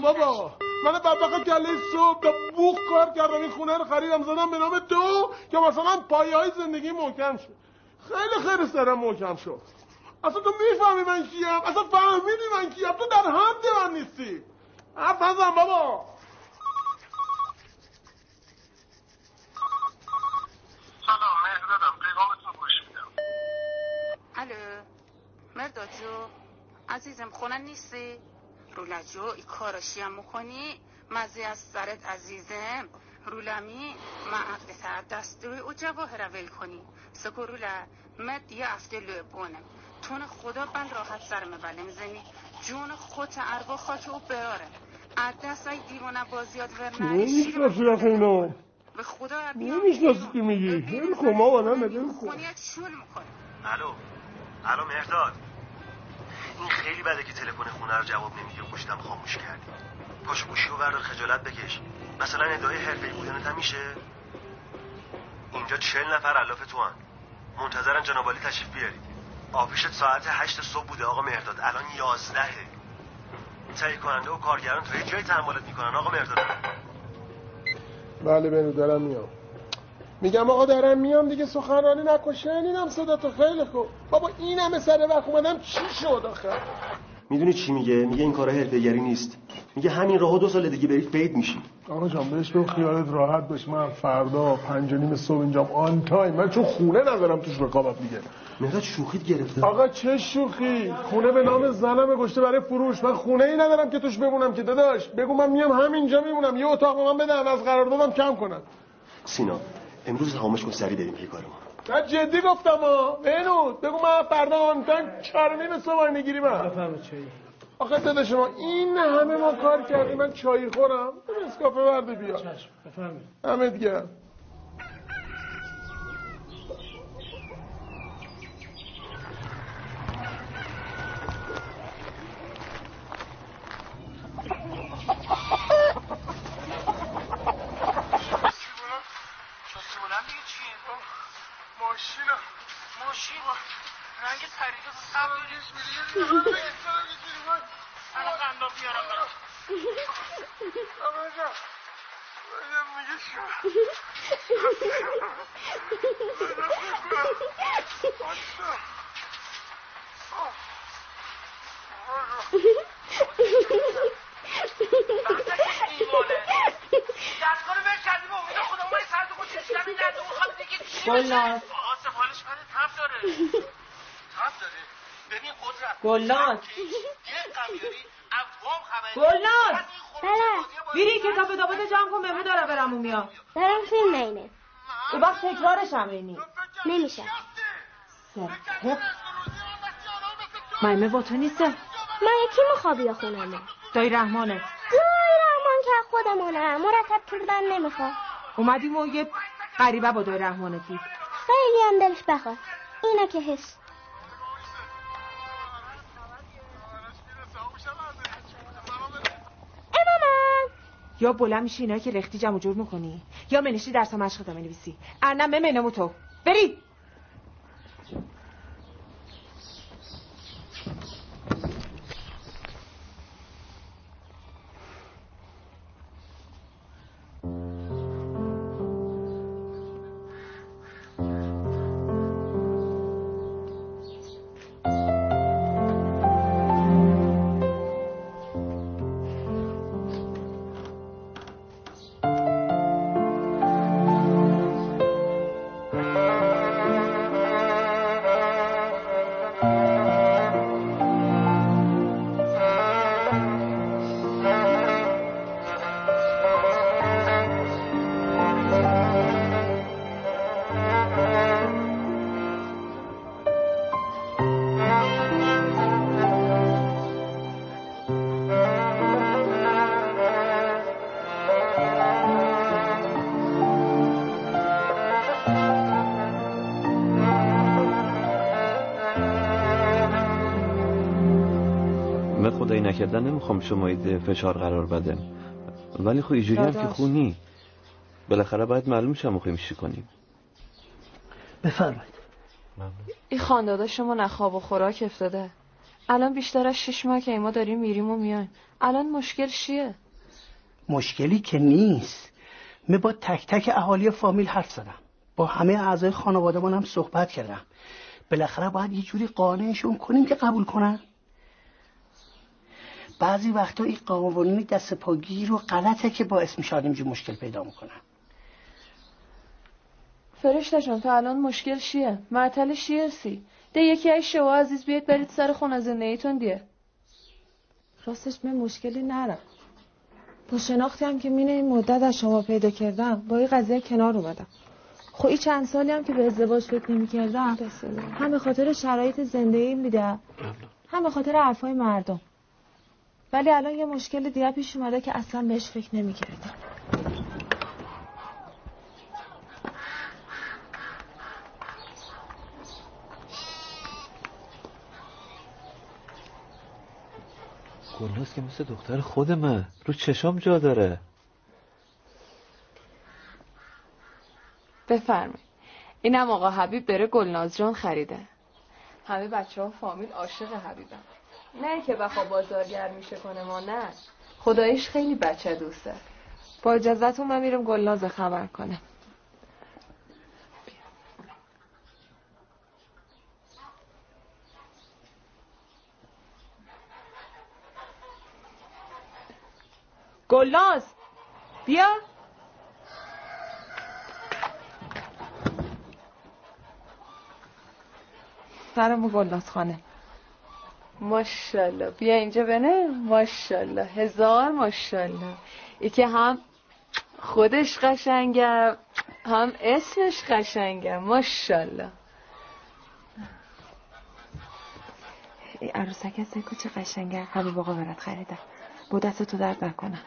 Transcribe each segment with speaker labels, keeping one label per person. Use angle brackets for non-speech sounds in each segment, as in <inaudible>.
Speaker 1: بابا. من بدبخت کله صبح تا بوخ کار کردم. این خونه رو خریدم. زدم به نام تو که مثلا پایه های زندگی محکم شد خیلی خیلی سرم محکم شد. اصلا تو می‌فهمی من کیم؟ اصلا فهمیدی من کیم؟ تو در حد من نیستی. حرف نزن بابا.
Speaker 2: سلام مهردادم گوش میدم.
Speaker 3: الو مرداد جو عزیزم خونه نیستی؟ رولا جو ای کاراشی هم می‌کنی مزی از سرت عزیزم رولمی ما عقد دستوی او جواهر ول کنی. سکو رولا مد یه افته لو بونم تون خدا بل راحت سرمه بله می‌زنی. جون خود اربا خاک او براره عدس ای دیوانه بازیات ورنه
Speaker 1: نمی‌شناسی اینو
Speaker 3: به خدا
Speaker 1: نمی‌شناسی که میگی. هل بابا نه نگه کن.
Speaker 3: خونیت شول می‌کنه.
Speaker 4: الو. الو مهرداد. این خیلی بده که تلفن خونه رو جواب نمیدی و گوشتم خاموش کردی. پاشو گوشی و بردار خجالت بکش. مثلا ادعای حرفه‌ای بودنت هم میشه. اینجا چهل نفر علاف تو هن. منتظرن جناب عالی تشریف بیاری آفیشت ساعت هشت صبح بوده آقا مهرداد. الان یازدهه تهیه کننده و کارگران تا یه جایی تحملت می‌کنن آقا مهرداد.
Speaker 1: بله بهنود دارم میام میگم آقا دارم میام دیگه سخنرانی نکن شنیدم صدا تو خیلی خوب. بابا این همه سر وقت اومدم چی شد آخه؟
Speaker 4: می‌دونی چی میگه؟ میگه این کارا حرفه‌ای‌گری نیست. میگه همین راهو دو سال دیگه بری fade میشی
Speaker 1: آقا جان بهش بگو خیالت راحت باش. من فردا پنج و نیم صبح اینجام on time. من چون خونه ندارم توش رقابت دیگه
Speaker 4: مهرداد شوخیت گرفته.
Speaker 1: آقا چه شوخی؟ خونه به نام زنم گذاشته برای فروش. من خونه ای ندارم که توش بمونم که داداش. بگو من میام همینجا میمونم. یه اتاق به من بدم از قرار دادم کم کنم
Speaker 4: سینا امروز تمامش کن سری بریم پی کار ما.
Speaker 1: نه جدی گفتم ها بنود بگو من فردا آن تایم چهار و نیم صبح می‌گیری من آخه داده شما این همه ما کار کردیم من چای خورم. اسکافه برده بیا همه گرم
Speaker 2: سیمونم دیگه چیه ماشینم ماشین رنگ پریده سبز الان قنداب بیارم برات میگه دستگاه بکردی به امید خدا ما سرد خود کشیدن این درد می‌خواد دیگه چی
Speaker 5: گلناز.
Speaker 2: آسف حالش بده تب داره تب داره ببین قدرت
Speaker 5: گلناز. گلناز
Speaker 6: بله
Speaker 5: بیری کتاب دابت جمع کن مهمه داره برم اون میاد.
Speaker 6: دارم فیلم اینه
Speaker 5: اون وقت تکرارش هم اینی.
Speaker 6: نمیشه.
Speaker 5: مهمه با تو نیسته
Speaker 6: من یکی مخوابی خونمه؟
Speaker 5: دایی رحمانه.
Speaker 6: دای رحمان که خودمونه. مرتب کردن نمی‌خواد.
Speaker 5: اومدیم و یه غریبه با دایی رحمانه دید.
Speaker 6: خیلی هم دلش بخواد. اینه که حس.
Speaker 5: یا بلند میشی اینا که رختی جمع و جور می‌کنی؟ یا منشی درس مشق می نویسی ارنم ممنمو تو برید
Speaker 7: نمی‌خوام شما فشار قرار بدم ولی خب اینجوری هم که خونی. بالاخره باید معلوم شه مخیم چی کنیم.
Speaker 8: بفرمایید.
Speaker 9: این خانداده شما نخواب و خوراک افتاده. الان بیشتر از شش ماه که ما داریم میریم و میایم. الان مشکل چیه؟
Speaker 8: مشکلی که نیست. من با تک تک اهالی فامیل حرف زدم. با همه اعضای خانواده هم صحبت کردم. بالاخره باید یه جوری قانعشون کنیم که قبول کنن. بعضی وقتا این قوانین دست پاگیر و غلطه که باعث میشه آدم مشکل پیدا می‌کنن
Speaker 9: فرشته جان تا الان مشکل چیه؟ معطل چیه سی؟ ده یکی از شما عزیز بیاد برید سر خونه زندگیتون دیه.
Speaker 5: راستش من مشکلی نرم با شناختی هم که مینه این مدت از شما پیدا کردم با این قضیه کنار اومدم. خب این چند سالی هم که به ازدواج فکر نمی کردم هم به خاطر شرایط زندگی میده هم به خاطر حرفای مردم. ولی الان یه مشکل دیگه پیش اومده که اصلا بهش فکر نمی کردم
Speaker 7: گلناز که مثل دختر خودمه رو چشام جا داره.
Speaker 9: بفرمایید. اینم آقا حبیب بره گلناز جان خریده. همه بچه ها فامیل عاشق حبیبم. نه که بخوا بازارگر میشه کنه ما نه. خدایش خیلی بچه دوسته.
Speaker 5: با اجازتون من میرم گلناز خبر کنم. گلناز بیا. سرمو گلناز خانه.
Speaker 9: ماشاءالله. بیا اینجا بنه. ماشاءالله. هزار ماشاءالله. ای که هم خودش قشنگه هم اسمش قشنگه. ماشاءالله.
Speaker 5: ای عروسک سکو چه قشنگه. حبیب آقا برات خریدم. با دست تو درد نکنم.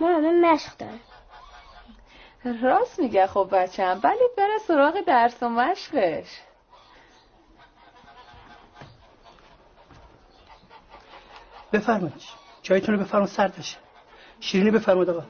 Speaker 6: ماما من مشق دارم.
Speaker 9: راست میگه خب بچم ولی بره سراغ درس و مشقش.
Speaker 8: بفرمایید. چایتون رو بفرمایید سرد بشه شیرینی بفرمایید آقا.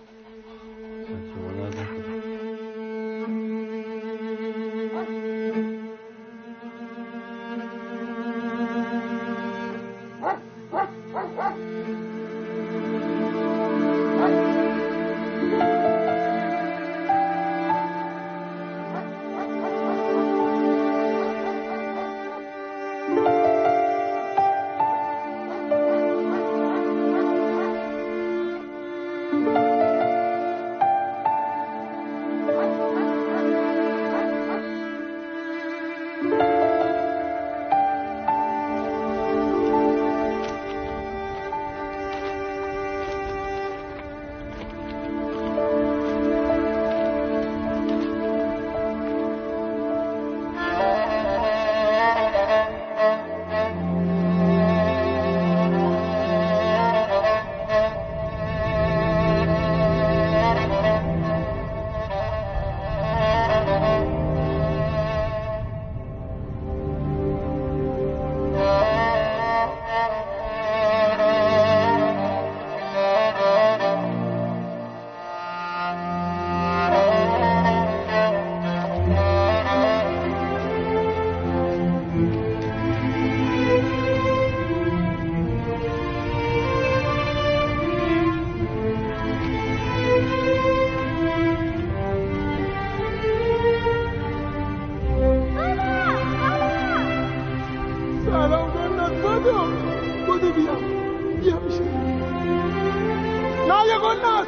Speaker 1: نه یه گلناز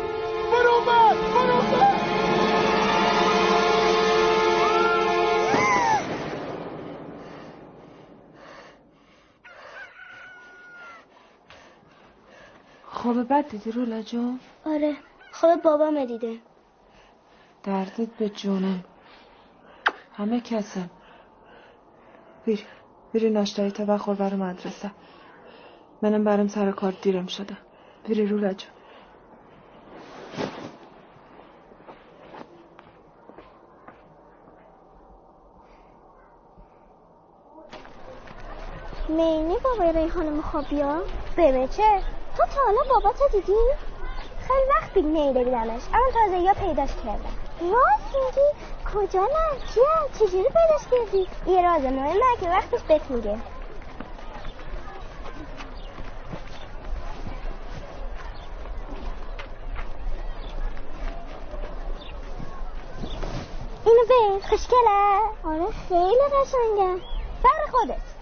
Speaker 1: برو بر برو بر
Speaker 5: خواب بد دیدی رولا جون؟
Speaker 6: آره. خواب بابام دیده.
Speaker 5: دردت به جونم. همه کسم. بیری بیری ناشتایی تا بخور برو مدرسه. منم برم سر کار دیرم شده. بیری رولا جون.
Speaker 6: مینی بابای ریحانه می‌خواد بیا به چه؟ تو تا حالا بابا تو دیدی؟ خیلی وقت پیش نیده اما تازه یا پیداش کردم. راست میگی؟ کجا نه؟ کیا چجوری پیداش کردی؟ یه راز مهمه که وقتش بهت میگه اینو به خوشگله؟ آره خیلی قشنگه. بر خودت.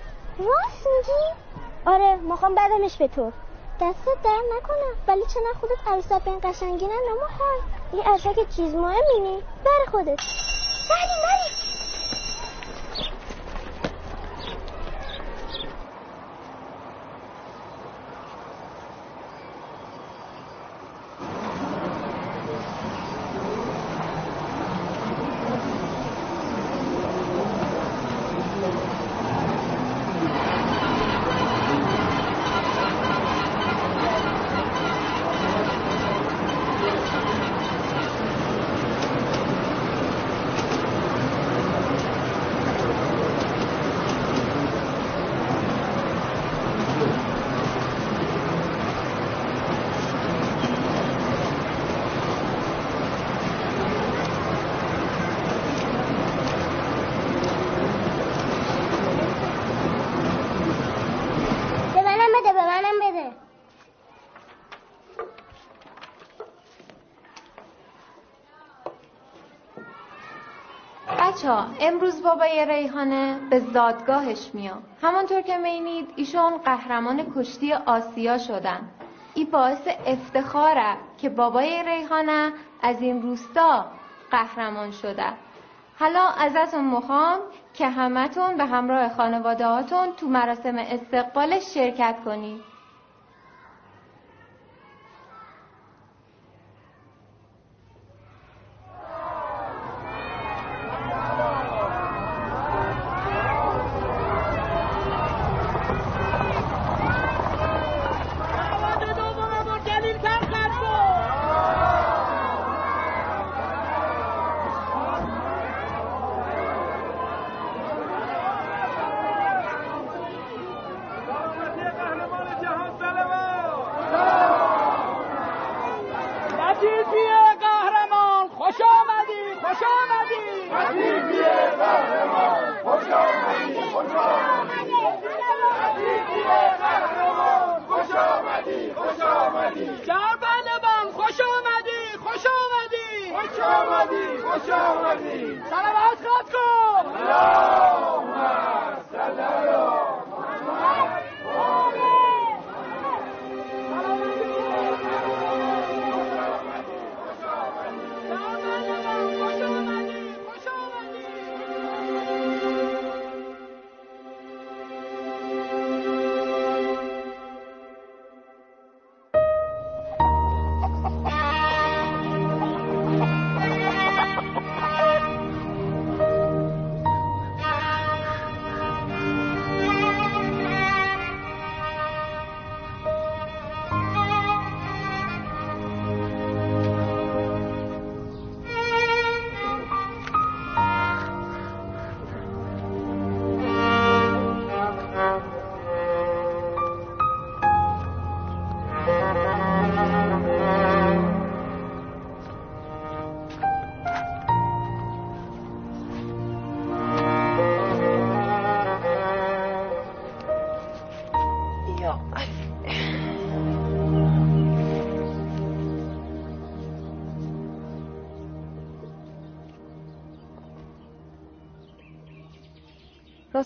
Speaker 6: راست میگی؟ آره می‌خوام بدمش به تو. دستت در نکنم ولی چه خودت عروسک به این قشنگی نه نمخوای این عروسک چیز مهمینی بر خودت. بری بری
Speaker 10: امروز بابای ریحانه به زادگاهش میاد. همانطور که مینید ایشون قهرمان کشتی آسیا شدن. این باعث افتخاره که بابای ریحانه از این روستا قهرمان شده. حالا ازتون می‌خوام که همتون به همراه خانواده هاتون تو مراسم استقبالش شرکت کنید.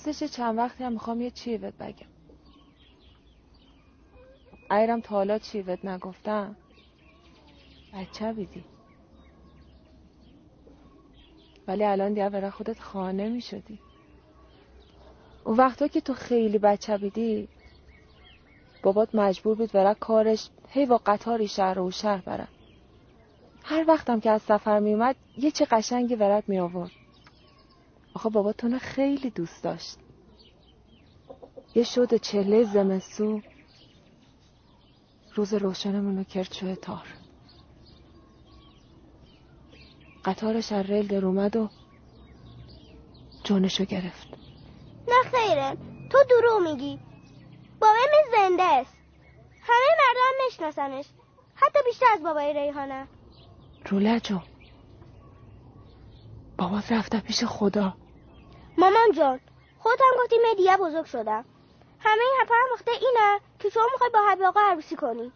Speaker 5: راستش چند وقتی هم می‌خوام یه چی بهت بگم. ایرم تا حالا چی بهت نگفتم؟ بچه بیدی. ولی الان دیگه برای خودت خانه می‌شدی. اون وقتا که تو خیلی بچه بیدی بابات مجبور بود برای کارش هی با قطاری شهر و شهر بره هر وقتم که از سفر میومد یه چه قشنگی برات می آورد آخه بابا تو خیلی دوست داشت. یه شد چله زمستو روز روشنمونو کرد شوه تار. قطارش از ریل در اومد و جونشو گرفت.
Speaker 6: نه خیره تو درو میگی. بابای من زنده است. همه مردم میشناسنش. حتی بیشتر از بابای ریحانه.
Speaker 5: رولا جان بابات رفته پیش خدا.
Speaker 6: مامان جان خودت هم گفتی من دیگه بزرگ شدم. همه این حرفا هم وقته اینه که شما می‌خوای با حبیب آقا عروسی کنی.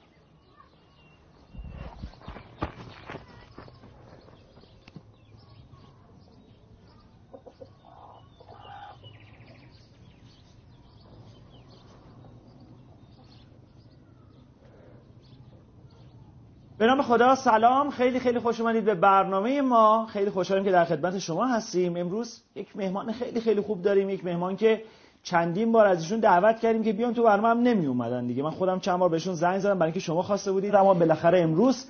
Speaker 11: به نام خدا سلام. خیلی خیلی خوش اومدید به برنامه ما. خیلی خوشحالیم که در خدمت شما هستیم. امروز یک مهمان خیلی خیلی خوب داریم. یک مهمان که چندین بار از ایشون دعوت کردیم که بیان تو برنامه هم نمی اومدن دیگه. من خودم چند بار بهشون زنگ زدم برای اینکه شما خواسته بودید. اما بالاخره امروز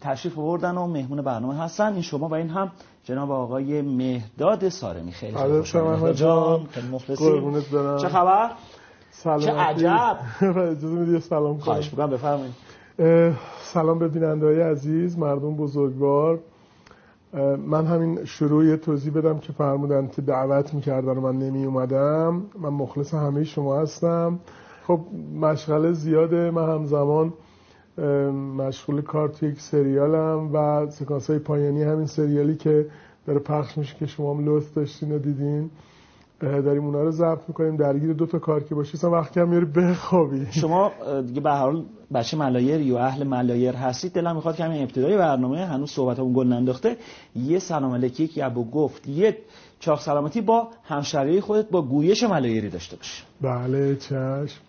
Speaker 11: تشریف آوردن و مهمون برنامه هستن. این شما و این هم جناب آقای مهداد سارمی. خیلی
Speaker 1: خوشحالم
Speaker 11: جان مخلصیم. چه خبر؟
Speaker 1: سلام
Speaker 11: چه عجب. <laughs>
Speaker 1: اجازه می‌دید سلام کنم.
Speaker 11: خواهش می‌کنم بفرمایید.
Speaker 1: سلام به بیننده های عزیز مردم بزرگوار. من همین شروع یه توضیح بدم که فرمودن که دعوت می‌کردن و من نمی اومدم من مخلص همه شما هستم. خب مشغله زیاده. من همزمان مشغول کار توی یک سریالم و سکانس های پایانی همین سریالی که داره پخش میشه که شما هم لطف داشتین و دیدین. داریم اونا رو ضبط می‌کنیم. درگیر دو تا کار که باشی وقتی هم میاری بخوابی.
Speaker 11: شما دیگه به حال بچه ملایر یا اهل ملایر هستید. دلم می‌خواد که همین ابتدای برنامه هنوز صحبتمون گل ننداخته یه سلام علیکی که ابو گفت یه چاق سلامتی با همشهری خودت با گویش ملایری داشته باش.
Speaker 1: بله چشم.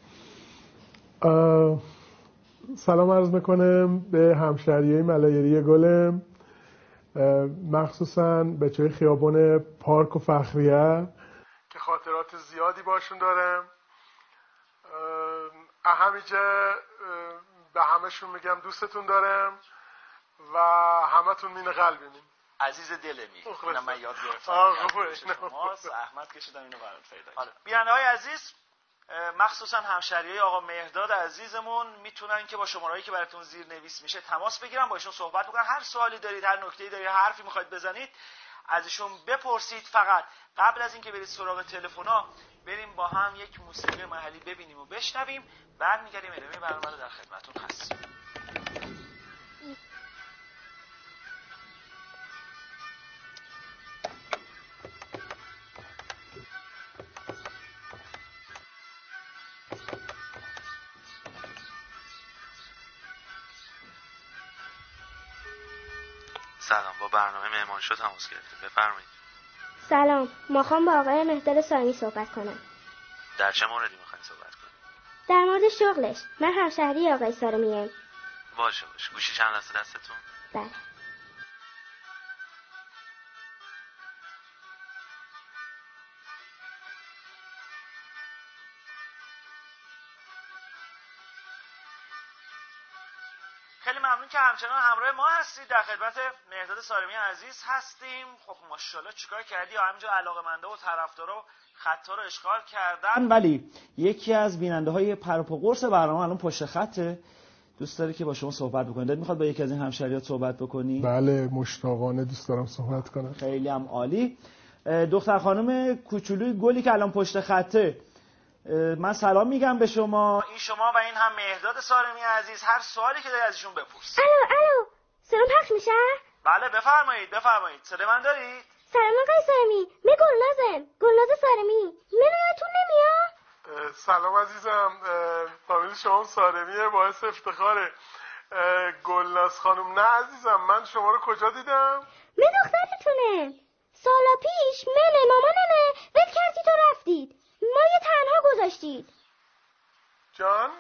Speaker 1: سلام عرض می‌کنم به همشهری ملایری گلم مخصوصا بچه خیابان پارک و فخریه که خاطرات زیادی باشون دارم. همیجه به همشون میگم دوستتون دارم و همتون مین قلبیمین
Speaker 2: عزیز دلمی اینم من یاد گرفتم. احمد کشیدم اینو برات پیدا بیننده های عزیز مخصوصا همشهری آقا مهداد عزیزمون می‌تونن که با شمارهایی که براتون زیر نویس میشه تماس بگیرن با ایشون صحبت بکنن. هر سوالی دارید هر نکته‌ای دارید هر حرفی می‌خواید بزنید از ایشون بپرسید فقط. قبل از اینکه برید سراغ تلفنا بریم با هم یک موسیقی محلی ببینیم و بشنویم. برمیگردیم ادامه برنامه رو در خدمتتون هستیم
Speaker 7: سلام با برنامه مهمان شد تماس گرفته بفرمایید.
Speaker 6: سلام می‌خوام با آقای مهداد سامی صحبت کنم.
Speaker 7: در چه موردی می‌خواین صحبت کنید
Speaker 6: در مورد شغلش. من همشهری آقای سارمیم
Speaker 7: باشه باشه. گوشی چند دسته دستتون؟
Speaker 6: بله.
Speaker 2: که همچنان همراه ما هستید. در خدمت مهداد سارمی عزیز هستیم. خب ماشاءالله چیکار کردی؟ همینجا علاقمنده و طرفدارا خطا رو اشغال کردن.
Speaker 11: ولی یکی از بیننده های پرپ و قرص برنامه الان پشت خطه دوست داره که با شما صحبت بکنه دلت می‌خواد با یکی از این همشریات صحبت بکنی؟
Speaker 1: بله مشتاقانه دوست دارم صحبت کنم.
Speaker 11: خیلی هم عالی. دختر خانم کوچولوی گلی که الان پشت خطه. من سلام میگم به شما.
Speaker 2: این شما و این هم مهداد سارمی عزیز هر سوالی که داری ازشون بپرس.
Speaker 6: الو الو سلام پخش میشه؟
Speaker 2: بله بفرمایید بفرمایید. صدا من دارید
Speaker 6: سلام آقای سارمی می گلنازم گلناز سارمی. منو یادتون نمیاد؟
Speaker 1: سلام عزیزم فامیل شما سارمیه باعث افتخاره. گلناز خانم نه عزیزم من شما رو کجا دیدم؟
Speaker 6: من دخترتونم سالا پیش من مامانمه ول کردی تو رفتید. ما یه تنها گذاشتید
Speaker 1: جان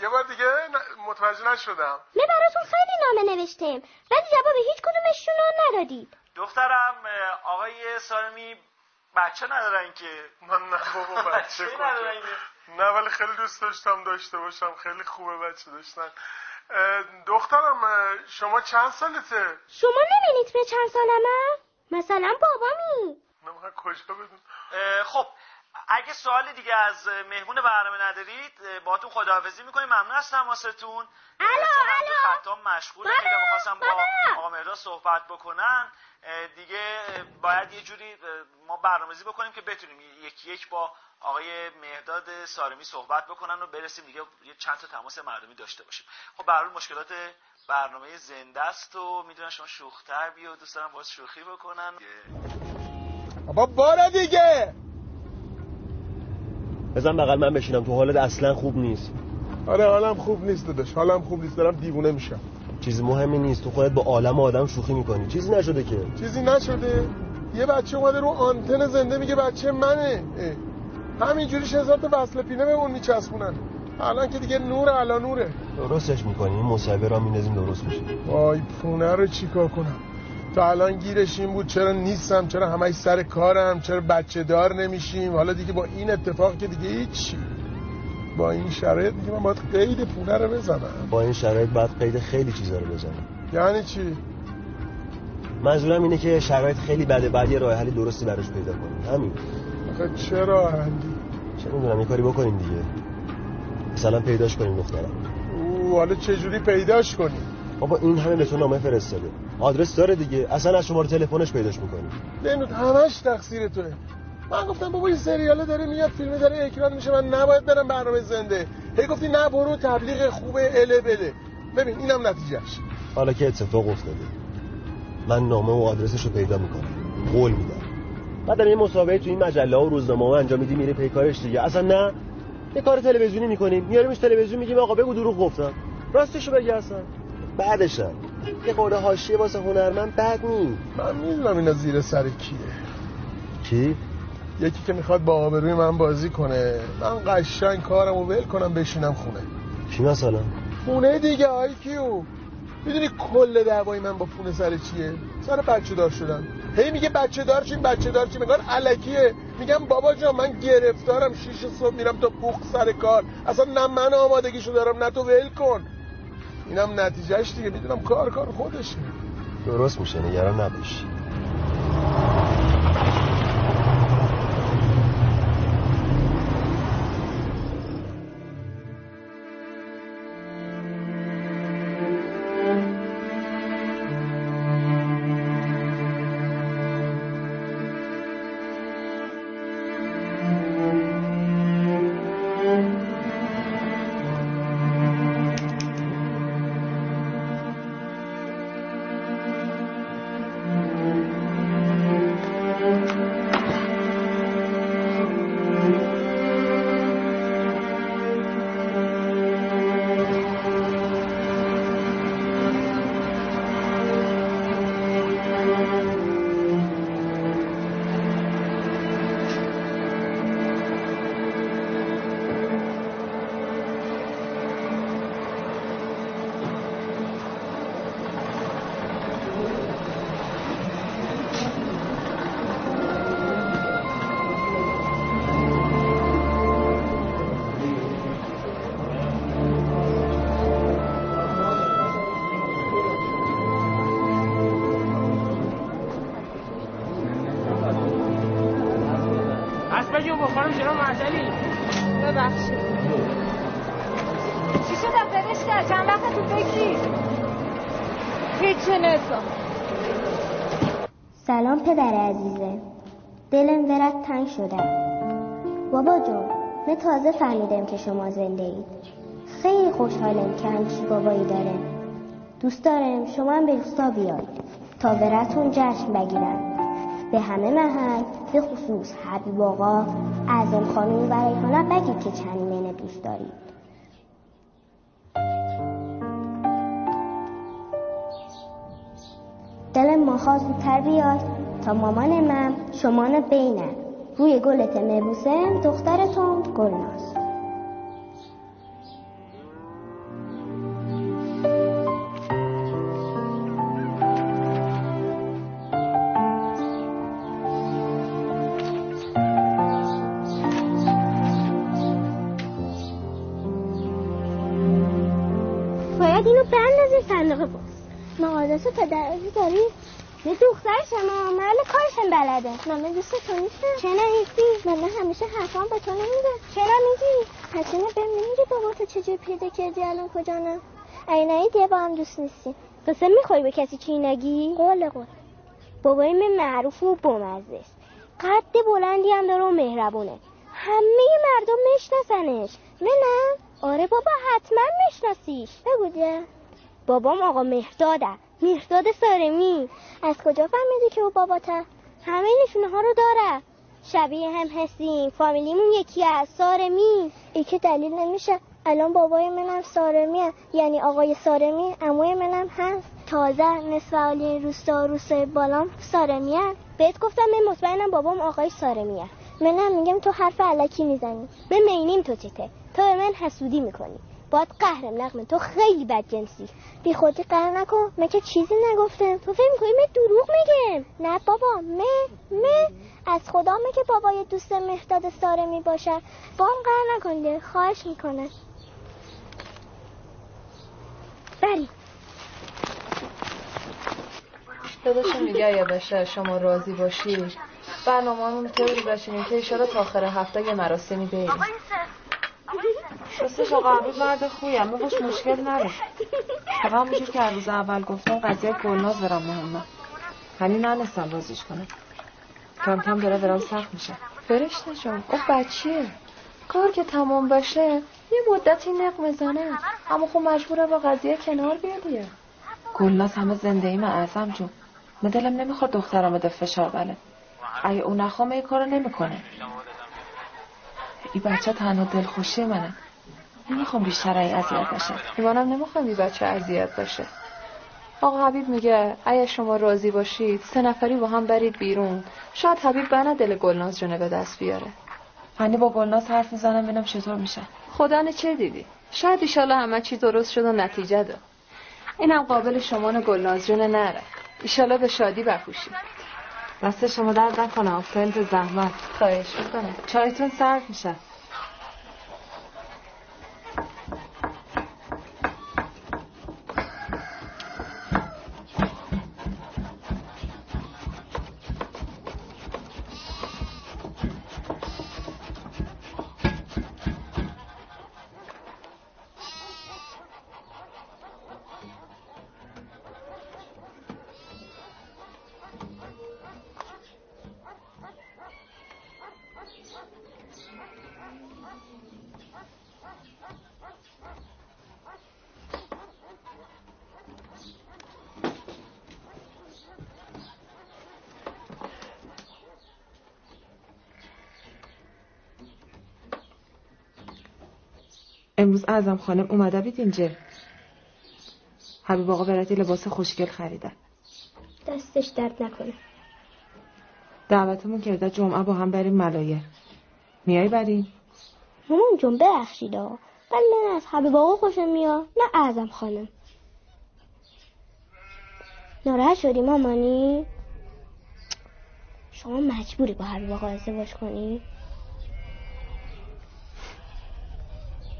Speaker 1: یه بار دیگه متوجه نشدم.
Speaker 6: من براتون خیلی نامه نوشتم. ولی جواب هیچ کدومشون رو ندادید
Speaker 2: دخترم آقای سالمی بچه ندارن که
Speaker 1: من نه بابا <laughs> بچه
Speaker 2: ندارن
Speaker 1: نه ولی خیلی دوست داشتم داشته باشم. خیلی خوبه بچه داشتن. دخترم شما چند سالته؟
Speaker 6: شما نبینید به چند سالمه؟ مثلا بابامی.
Speaker 1: نمی‌خوای کجا بدون
Speaker 2: خب اگه سوال دیگه از مهمون برنامه ندارید باهاتون خداحافظی می‌کنیم. ممنون از تماستون.
Speaker 6: الو الو.
Speaker 2: خطام مشغوله خیلی می‌خواستم با آقا مهداد صحبت بکنن. دیگه باید یه جوری ما برنامه‌ریزی بکنیم که بتونیم یکی یک با آقای مهداد سارمی صحبت بکنن و برسیم دیگه یه چند تا تماس مردمی داشته باشیم. خب به مشکلات برنامه زنده است و می‌دونن شما شوختر بیا و دوست دارم باز شوخی بکنن.
Speaker 1: بابا باره دیگه!
Speaker 4: بزن بغل من بشینم. تو حالت اصلا خوب نیست.
Speaker 1: آره حالم خوب نیست داداش. حالم خوب نیست. دارم دیوونه میشم.
Speaker 4: چیزی مهمی نیست. تو خودت با عالم آدم شوخی می‌کنی. چیزی نشده که.
Speaker 1: چیزی نشده. یه بچه اومده رو آنتن زنده میگه بچه منه. همینجوری هزار تا وصل پینه به اون میچسبونن. الان که دیگه نور الان نوره.
Speaker 4: درستش می‌کنی. این مصوبه را میندازیم درست میشه
Speaker 1: وای پونه رو چیکار کنم؟ تا الان گیرش این بود چرا نیستم چرا همش سر کارم چرا بچه دار نمیشیم؟ حالا دیگه با این اتفاق که دیگه هیچی با این شرایط دیگه من باید قید پونه رو بزنم.
Speaker 4: با این شرایط باید قید خیلی چیزا رو بزنم.
Speaker 1: یعنی چی؟
Speaker 4: منظورم اینه که شرایط خیلی بده بعد یه راه حلی درستی براش پیدا کنیم. همین.
Speaker 1: آخه چرا حلی؟
Speaker 4: چه می‌دونم یه کاری بکنیم دیگه. مثلا پیداش کنیم دخترم
Speaker 1: او حالا چجوری پیداش کنیم؟
Speaker 4: بابا این همه به تو نامه فرستاده. آدرس داره دیگه. اصلا از شماره تلفنش پیداش می‌کنیم
Speaker 1: بنود همش تقصیر توه من گفتم بابا این سریاله داره میاد فیلم داره اکران میشه من نباید برم برنامه زنده. هی گفتی نه برو تبلیغ خوبه اله بله ببین اینم نتیجهش
Speaker 4: حالا که اتفاق افتاده من نامه و آدرسش رو پیدا می‌کنم. قول میدم. بعد یه مسابقه تو این مجله و روزنامه ها انجام میدی میره پیکارش دیگه. اصلا نه. یه کار تلویزیونی می‌کنیم. میاریمش تلویزیون میگیم آقا بگو دروغ گفتم. راستشو بگی اصلا. بعدشم یه خورده حاشیه واسه هنرمند بد نی
Speaker 1: من می‌دونم اینا زیر سر کیه.
Speaker 4: کی؟
Speaker 1: یکی که می‌خواد با آبروی من بازی کنه. من قشنگ کارمو ول کنم بشینم خونه.
Speaker 4: کی مثلا؟
Speaker 1: خونه دیگه آی کیو؟ می‌دونی کل دعوای من با پونه سر چیه؟ سر بچه دار شدن. هی میگه بچه دار چیم بچه دار چیم میگن علکیه. میگم بابا جان من گرفتارم شیش صبح میرم تا بوخ سر کار. اصلا نه من آمادگیشو دارم نه تو ول کن. اینم نتیجهش دیگه می‌دونم کار کار خودشه.
Speaker 4: درست میشه نگران نباشی
Speaker 6: شدم. بابا جون من تازه فهمیدم که شما زنده اید خیلی خوشحالم که همچی بابایی داره. دوست دارم شما هم به روستا بیاید تا براتون جشن بگیرن به همه محل به خصوص حبیب آقا اعظم خانم برای ریحانه بگید که چند منه دوست دارید. دل ما زودتر بیاد تا مامان من شما رو بینن روی گلت مبوسم دخترتون گلناز باید اینو بندازی صندوق باز. مقادس پدرازی داری؟ یه دختر شما محل کارشم بلده. نامه دوست تو نیسته چرا نیستی من همیشه حرفان به تو نمیده. چرا میگی؟ پس اینو به میگه بابا تو چجور پیدا کردی؟ الان کجا نه؟ اینایی دیگه با هم دوست نیستی قسم می‌خوای به کسی چی نگی؟ قول قول. بابای من معروف و بامزه است. قد بلندی هم داره و مهربونه. همه مردم میشناسنش. منم آره بابا حتما میشناسیش. بگو بابام آقا مهداده مهداد سارمی. از کجا فهمیدی که او باباته؟ همه نشونه ها رو داره. شبیه هم هستیم. فامیلیمون یکی از سارمی. ای که دلیل نمیشه. الان بابای منم سارمیه. یعنی آقای سارمی اموی منم هست. تازه نصف عالی روستا روستای بالام سارمیه. بهت گفتم من مطمئنم بابام آقای سارمیه. منم میگم تو حرف علکی می‌زنی. من مینیم تو چته. تو به من حسودی می‌کنی. باید قهرم نقمه تو خیلی بد جنسی. بی خودی قهر نکن. من که چیزی نگفتم. تو فکر می‌کنی من دروغ میگم؟ نه بابا. من من از خدا که بابای دوست مهداد ساره می باشه با هم قهر نکنده خواهش می‌کنه بری.
Speaker 9: داداش میگه اگه بشه شما راضی باشی. برنامه همون طوری بشینیم که ایشالا تا آخر هفته یه مراسمی بریم
Speaker 5: راستش آقا عبود مرد خویم من باش مشکل نداره فقط همونجور که روز اول گفتم قضیه گلناز برام مهمه. همین ننستم بازیش کنم. کم کم داره برام سخت میشه.
Speaker 9: فرشته جان او بچیه. کار که تمام بشه یه مدتی نق می‌زنه. اما خب مجبوره با قضیه کنار بیادیه.
Speaker 5: گلناز همه زنده ای من اعظم جون. من دلم نمی‌خواد دخترم بده فشار بله. اگه اون نخوامه این کارو نمی‌کنه. این بچه تنها دلخوشی منه. نمی‌خوام بیشتر این اذیت بشه
Speaker 9: ایمانم نمی‌خوام این بچه اذیت باشه. آقا حبیب میگه اگه شما راضی باشید سه نفری با هم برید بیرون. شاید حبیب بنا دل گلناز جونه به دست بیاره.
Speaker 5: هنی با گلناز حرف می‌زنم ببینم چطور میشه.
Speaker 9: خدا چه دیدی؟ شاید ایشالا همه چی درست شد و نتیجه داد. اینم قابل شما گلناز جونه نره. ایشالا به شادی بپوشید
Speaker 5: دست شما درد نکنه آفرین زحمت.
Speaker 9: خواهش می‌کنم.
Speaker 5: چایتون سرد میشه. امروز اعظم خانم اومده بید اینجا. حبیب آقا برای لباس خوشگل خریدن.
Speaker 6: دستش درد نکنه.
Speaker 5: دعوتمون کرده جمعه با هم بریم ملایر. میای بریم
Speaker 6: مامان جون ببخشید ولی من از حبیب آقا خوشم میاد نه اعظم خانم. ناراحت شدی مامانی؟ شما مجبوری با حبیب آقا ازدواج کنی؟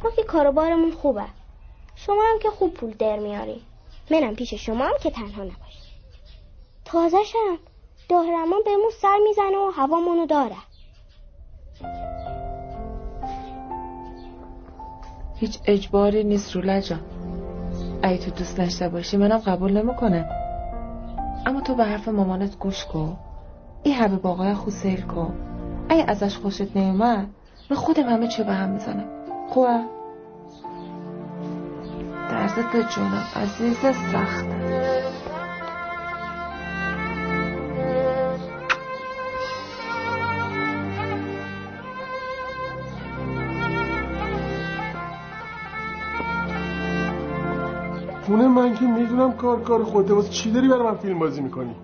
Speaker 6: ما که کاروبارمون خوبه. شما هم که خوب پول در میاری. منم پیش شما هم که تنها نباشی تازه شم. دهرمان بهمون سر می‌زنه و هوامونو داره.
Speaker 5: هیچ اجباری نیست رو لجا ای تو دوست نشته باشی منم قبول نمی‌کنه اما تو به حرف مامانت گوش کن. این حبیب آقای خود سیل کن. ای ازش خوشت نیومد به خودم همه چه به هم می‌زنم. خوبه درزت جونم عزیز سخته
Speaker 1: خونه من که می‌دونم کار کار خوده واسه چی داری برای من فیلم بازی می‌کنی؟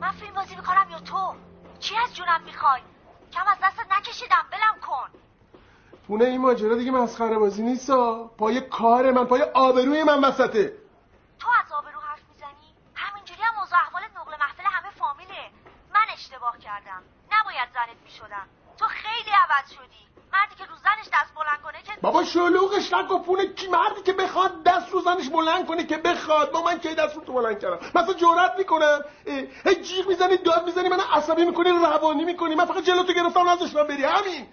Speaker 12: من فیلم بازی می‌کنم یا تو؟ چی از جونم می‌خوای؟ کم از دستت نکشیدم بلم کن.
Speaker 1: پونه این ماجرا دیگه مسخره بازی نیستا پای کار من پای آبروی من وسطه.
Speaker 12: تو از آبرو حرف می‌زنی؟ همینجوری هم موضوع احوال نقل محفل همه فامیله. من اشتباه کردم. نباید زنت می‌شدم. تو خیلی عوض شدی. مردی که رو زنش دست بلند کنه که
Speaker 1: بابا شلوغش نکن پونه کی مردی که بخواد دست رو زنش بلند کنه که بخواد. با من کی دست رو تو بلند کردم؟ مثلا جرأت می‌کنم. هی جیغ می‌زنی داد می‌زنی من عصبی می‌کنی روانی می‌کنی. من فقط جلوتو گرفتم نذاشتم بری. همین.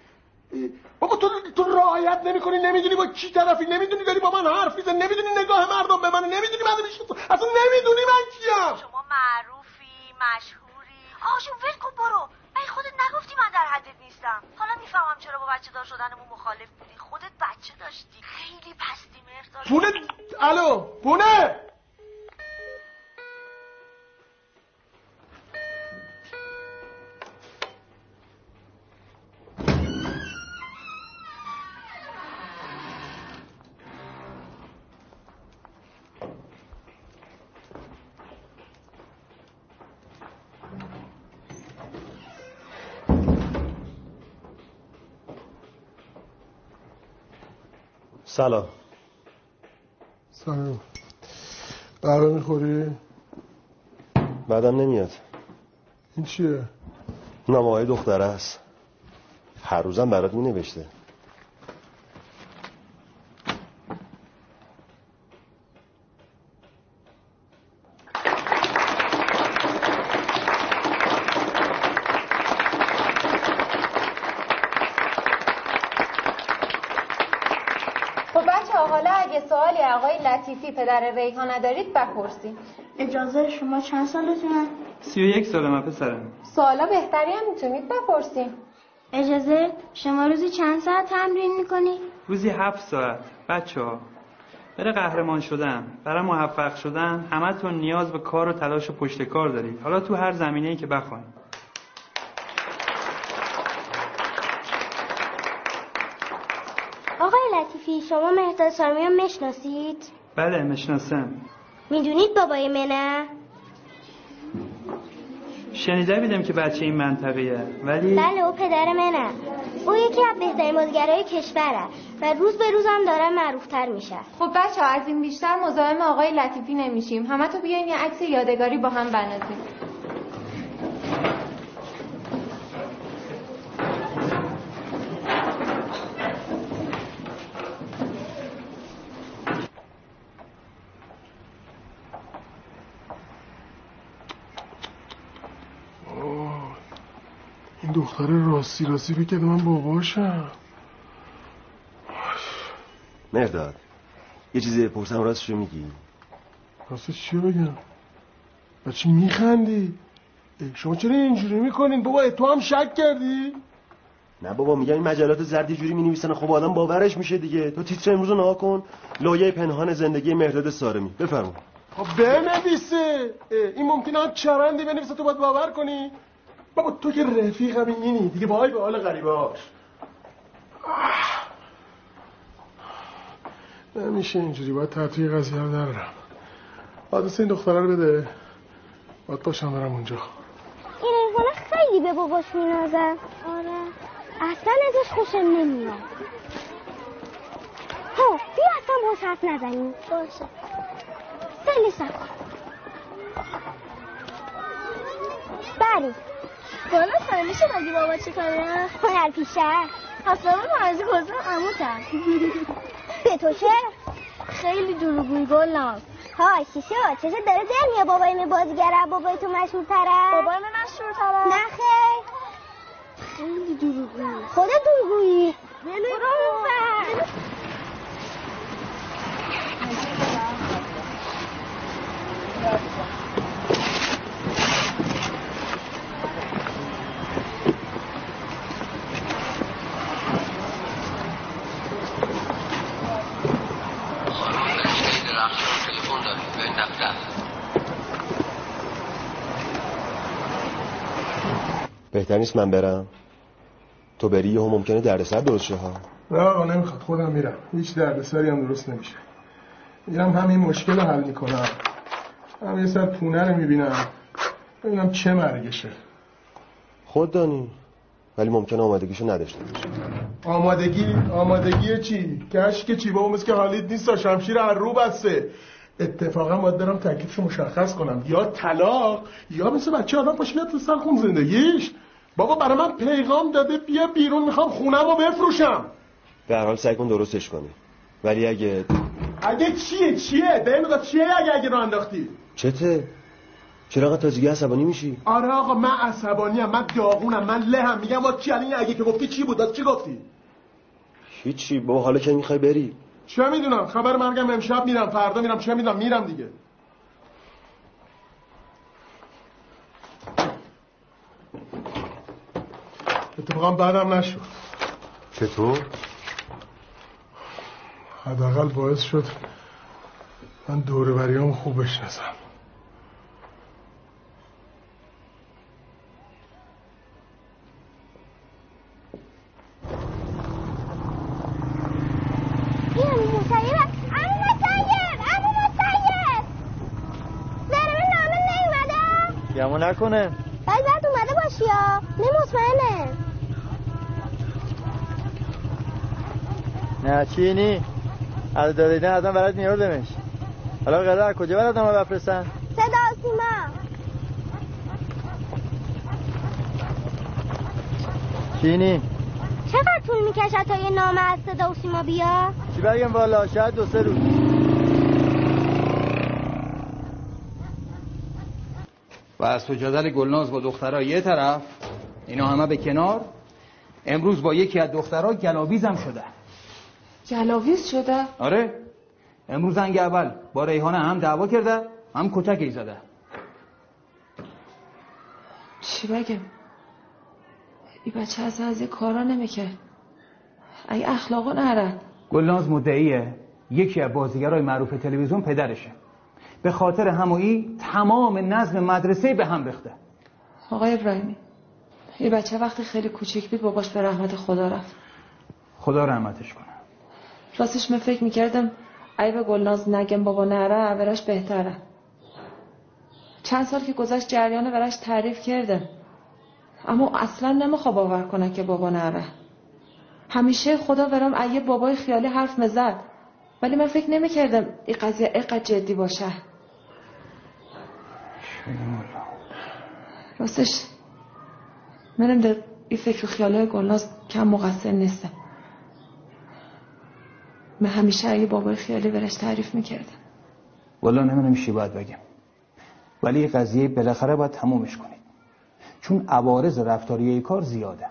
Speaker 1: بابا تو تو رعایت نمی‌کنی نمی‌دونی با کی طرفی نمی‌دونی داری با من حرف می‌زنی نمی‌دونی نگاه مردم به من نمی‌دونی من می‌شناسم. اصلا نمی‌دونی من کیم.
Speaker 12: شما معروفی مشهوری. آشون ول کن برو. ای خودت نگفتی من در حدت نیستم. حالا نمی‌فهمم چرا با بچه دار شدنمون مخالف بودی. خودت بچه داشتی. خیلی پستی مرداد
Speaker 1: پونه الو پونه!
Speaker 4: سلام.
Speaker 1: سلام. قهوه می‌خوری؟
Speaker 4: بعدم نمیاد.
Speaker 1: این چیه؟
Speaker 4: نامه دختره است. هر روزم برات می نوشته
Speaker 10: لطیفی پدر ریحان ندارید بپرسید
Speaker 6: اجازه شما چند سالتونه؟
Speaker 13: سی و یک ساله من پسرم.
Speaker 10: سوالا بهتری هم می‌تونید بپرسید
Speaker 6: اجازه شما روزی چند ساعت تمرین می‌کنی؟
Speaker 13: روزی هفت ساعت. بچه ها برای قهرمان شدن. برای موفق شدن همتون نیاز به کار و تلاش و پشت کار دارید. حالا تو هر زمینه ای که بخواید
Speaker 6: آقای لطیفی شما مهداد سامی رو می‌شناسید؟
Speaker 13: بله می‌شناسم
Speaker 6: می‌دونید بابای منه؟
Speaker 13: شنیده بیدم که بچه این منطقیه ولی
Speaker 6: بله او پدر منه. او یکی از بهترین بازیگرای کشوره و روز به روز هم داره معروفتر میشه.
Speaker 10: خب بچه از این بیشتر مزاحم آقای لطیفی نمیشیم. همه تو بیاین یه عکس یادگاری با هم بنازیم
Speaker 1: دختر راستی راستی فکر من باباشم.
Speaker 4: مرداد یه چیزی پرسم راستشو میگی؟
Speaker 1: راستش چیو بگم؟ بچه میخندی؟ شما چرا اینجوری می‌کنین؟ بابا تو هم شک کردی؟
Speaker 4: نه بابا میگم این مجلات زردی جوری می نویسن خب آدم باورش میشه دیگه. تو تیتر امروز نها کن لایه پنهان زندگی مرداد سارمی. بفرما
Speaker 1: خب بنویسه. این ممکنه چرندی بنویسه تو باید باور کنی. بابا تو که رفیقم اینی دیگه بای به حال غریباش نمیشه اینجوری. باید تطویق قضیه رو درارم آدرس این دختره رو بده. باید باشم برم اونجا.
Speaker 6: این حالا خیلی به باباش مینازه آره. اصلا ازش خوشم نمیاد. ها بیا اصلا باش حرف نزنیم. باشه. خیلی سخت. بری بالا سر میشه مگه بابا چه کاره؟ هنر پیشه اصلا مرزی گذار اموتم به تو چه؟ خیلی دروگوی گل ناز های شیشه چه داره دل میاد بابای من بازیگره بابای تو مشهور تره بابای من مشهور تره نه خیر خیلی دروگوی خودت دروگویی برو
Speaker 4: بهتر نیست من برم. تو بری یهو ممکنه دردسر درست شه ها.
Speaker 1: نه آقا نمی‌خواد. خودم میرم. هیچ دردسری هم درست نمیشه. میرم همین مشکل رو حل می‌کنم. هم یه سر پونه رو می‌بینم. ببینم چه مرگشه.
Speaker 4: خود دانی. ولی ممکنه آمادگیشو نداشته باشه
Speaker 1: آمادگی آمادگی چی؟ کشک چی؟ بابا مثل که حالیت نیست. شمشیر هر رو بسته. اتفاقا باید برم تکلیفشو مشخص کنم. یا طلاق یا مثل بچه آدم پاشه بیاد تو سر خون زندگیش. بابا برای من پیغام داده بیا بیرون می‌خوام خونم رو بفروشم
Speaker 4: در حال سعی کن درستش کنی. ولی اگه
Speaker 1: اگه چیه چیه؟ به چیه اگه اگه رو انداختی؟
Speaker 4: چته؟ چرا آقا تازگی عصبانی میشی؟
Speaker 1: آره آقا من عصبانی هم من داغونم من لهم میگم با چی اگه که گفتی چی بود؟ چی گفتی؟
Speaker 4: هیچی بابا حالا که می‌خوای بری.
Speaker 1: چه می‌دونم؟ خبر مرگم امشب میرم فردا میرم چه می‌دونم؟ میرم دیگه. اتفاقا بعدم نشد.
Speaker 7: چطور؟
Speaker 1: حداقل باعث شد من دوره بریام خوب بشناسم.
Speaker 14: نکنه.
Speaker 6: بعد بعد اومده باشی یا نه مطمئنه.
Speaker 14: نه چی نی؟ از دادیدن ازم برات میاردمش حالا قدر کجا برات ما بفرستن.
Speaker 6: صدا سیما.
Speaker 14: چینی
Speaker 6: چقدر طول می‌کشد تا یه نامه از صدا و سیما بیا؟
Speaker 14: چی بگم والا؟ شاید دو سه روز.
Speaker 15: و از سجادل گلناز با دخترها یه طرف اینا همه به کنار. امروز با یکی از دخترها گلاویزم شده
Speaker 5: گلاویز شده؟
Speaker 15: آره. امروز زنگ اول. با ریحانه هم دعوا کرده هم کتک ای زده
Speaker 5: چی بگم؟ ای بچه از از کارا نمی‌کرد. ای اخلاقو نره
Speaker 15: گلناز مدعیه. یکی از بازیگرای معروف تلویزیون پدرشه. به خاطر همایی تمام نظم مدرسه به هم ریخته.
Speaker 5: آقای ابراهیمی یه بچه وقتی خیلی کوچیک بود باباش به رحمت خدا رفت.
Speaker 15: خدا رحمتش کنه.
Speaker 5: راستش من فکر می‌کردم به گلناز نگم بابا نره ورش بهتره. چند سال که گذشت جریان ورش تعریف کرده اما اصلا نمیخوا باور کنه که بابا نره همیشه خدا برام ایه بابای خیالی حرف مزد ولی من فکر نمی‌کردم این قضیه اینقدر جدی باشه. راستش منم در این فکر و خیاله گلناز کم مقصر نیستم. من همیشه اگه بابای خیالی برش تعریف می‌کردم.
Speaker 15: والا نمی‌دونم چی باید بگم. ولی این قضیه بالاخره باید تمومش کنید. چون عوارض رفتاری کار زیاده.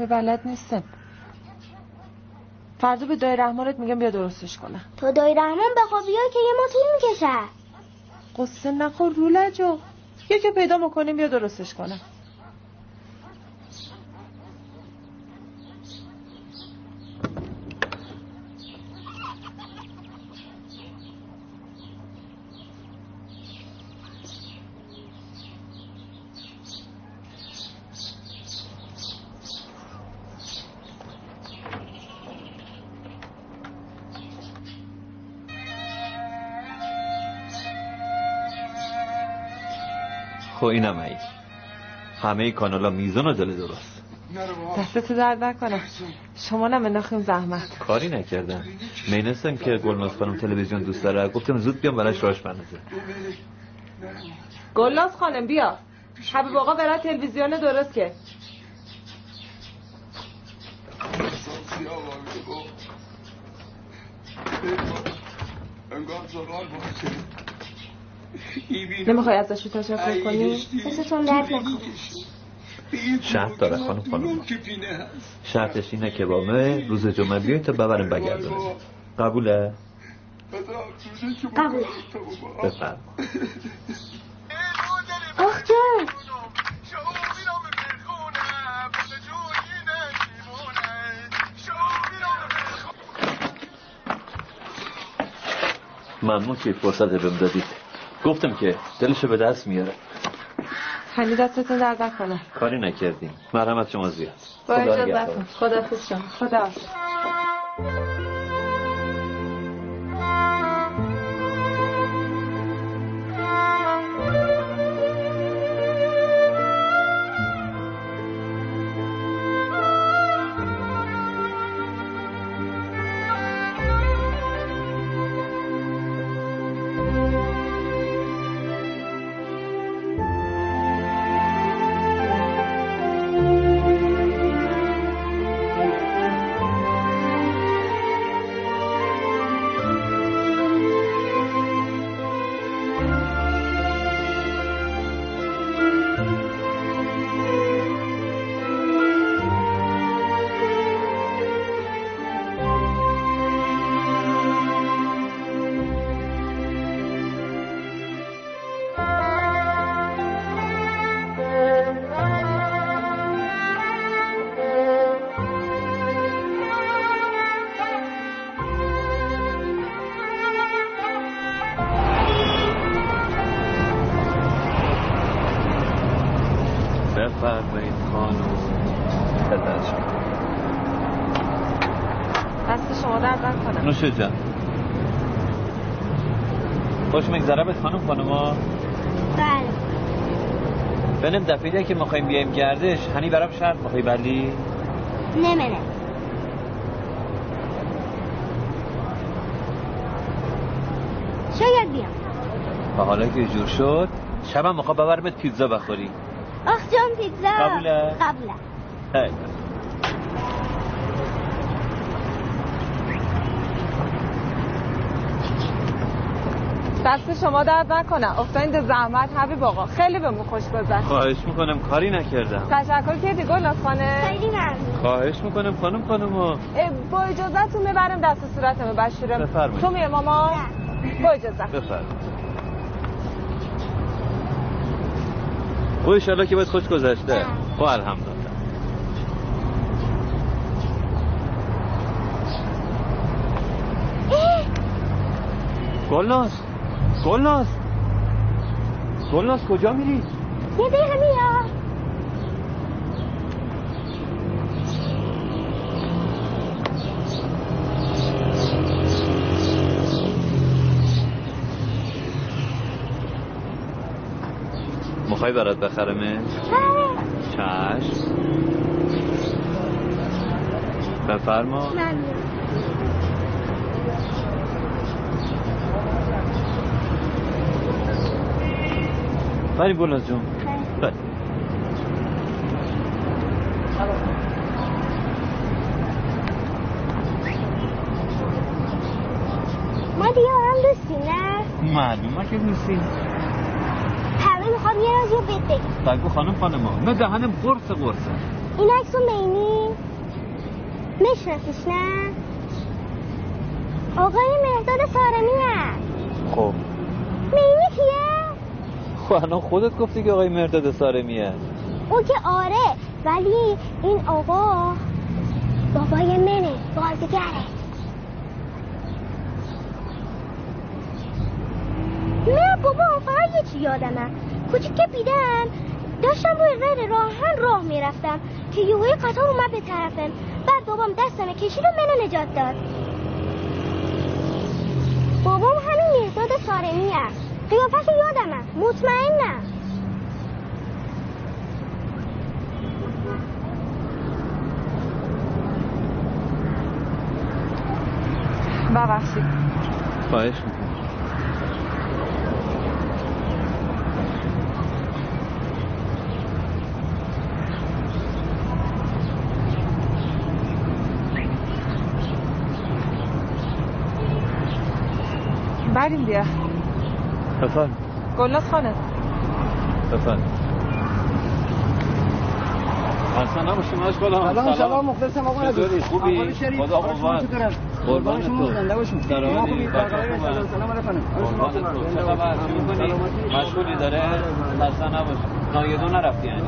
Speaker 5: به بلد نیستم. فردا به دای رحمانت میگم بیا درستش کنه
Speaker 6: تو دای رحمان به خوابی که یه ما طول می‌کشه.
Speaker 5: قصه نخور رولجو یکی پیدا می‌کنیم بیا درستش کنه
Speaker 7: خب اینم ای. همه کانالا میزان و دل درست.
Speaker 5: دستتو درد نکنه. شما نمنداخیم زحمت.
Speaker 7: کاری نکردم. مینستم که گلناز خانم تلویزیون دوست داره. گفتم زود بیام براش راش بندازه.
Speaker 5: گلناز خانم بیا. حبیب آقا برای تلویزیون درست که. نمی‌خوای ازش تشکر کنی؟
Speaker 6: دستتون درد نکنه.
Speaker 7: شرط داره خانم خانم. شرطش اینه که با من روز جمعه بیاین تا ببرم بگردونه قبوله؟
Speaker 6: قبول
Speaker 7: بفرم
Speaker 6: آخ جان.
Speaker 7: ممنون که فرصت بهم دادید. گفتم که دلشو به دست میاره.
Speaker 5: هنی دستتون درد نکنه.
Speaker 7: کاری نکردیم. مرحمت شما زیاد.
Speaker 5: با
Speaker 7: خدا
Speaker 5: اجازت
Speaker 7: نگهدار.
Speaker 5: خدا شما. خدا دست شما درد نکنه.
Speaker 7: نوشه جان. خوش مگذره به خانم خانما
Speaker 6: بله.
Speaker 7: بنم دفعه که می‌خوایم بیایم گردش. هنی برام شرط می‌خوای بلی
Speaker 6: نمنه شاید بیام.
Speaker 7: و حالا که جور شد شبم میخوا ببرمت پیتزا بخوری.
Speaker 6: آخ جان پیتزا.
Speaker 7: قبوله؟
Speaker 6: قبوله.
Speaker 5: دست شما درد نکنه. افتادین زحمت. حبیب آقا خیلی بهمون خوش گذشت.
Speaker 7: خواهش می‌کنم کاری نکردم.
Speaker 5: تشکر کردی گل خانه.
Speaker 6: خیلی ممنون.
Speaker 7: خواهش می‌کنم خانم خانم
Speaker 5: با اجازتون می‌برم دست صورتمو بشورم.
Speaker 7: بفرمایید.
Speaker 5: تو میه ماما؟ با اجازت
Speaker 7: بفرمایید. او ایشالله که باید خوش گذشته. او الحمدلله. گلناز گلناز گلناز کجا میری؟
Speaker 6: یه دقیقه بیا
Speaker 7: می‌خوای برات بخرمه؟ چشم. بفرما.
Speaker 6: ممنون
Speaker 7: بریم گلناز جون بریم.
Speaker 6: ما دیگه آرام دوستی نه؟
Speaker 7: معلومه که نیستی
Speaker 6: همه می‌خوام یه راز رو بهت بگم
Speaker 7: بگو خانم خانم نه دهنم قرص قرصه.
Speaker 6: این عکس رو میشناسیش نه؟ آقای مهداد سارمی هست.
Speaker 7: خب. خب الان خودت گفتی که آقای مرداد سارمیه
Speaker 6: او که آره ولی این آقا بابای منه بازیگره. نه بابا فقط یه چی یادمه. کوچیک که بیدم داشتم روی غیر راهن راه می‌رفتم که یهوی قطار اومد به طرفم بعد بابام دستم کشید و منو نجات داد. بابام همین مهداد سارمی است قیافش یادمه مطمئنم
Speaker 5: ببخشید.
Speaker 7: خواهش می‌کنم.
Speaker 5: بریم بیا.
Speaker 7: بفرم
Speaker 5: گلناز خانه.
Speaker 7: بفرم مشغول
Speaker 15: سلام سلام. مخلصم آقا
Speaker 7: خوبی؟ خدا قوت؟ قربان تو.
Speaker 15: زنده باشین
Speaker 7: سلام
Speaker 15: شما
Speaker 7: علی.
Speaker 15: خوبی؟
Speaker 7: بچه
Speaker 15: برقرار
Speaker 7: خوبه.
Speaker 15: سلام سلام علیکم
Speaker 7: قربان تو. چه خبر؟ چی می‌کنی؟ مشغولی داره؟ خسته نباشی. نایدو نرفتی یعنی.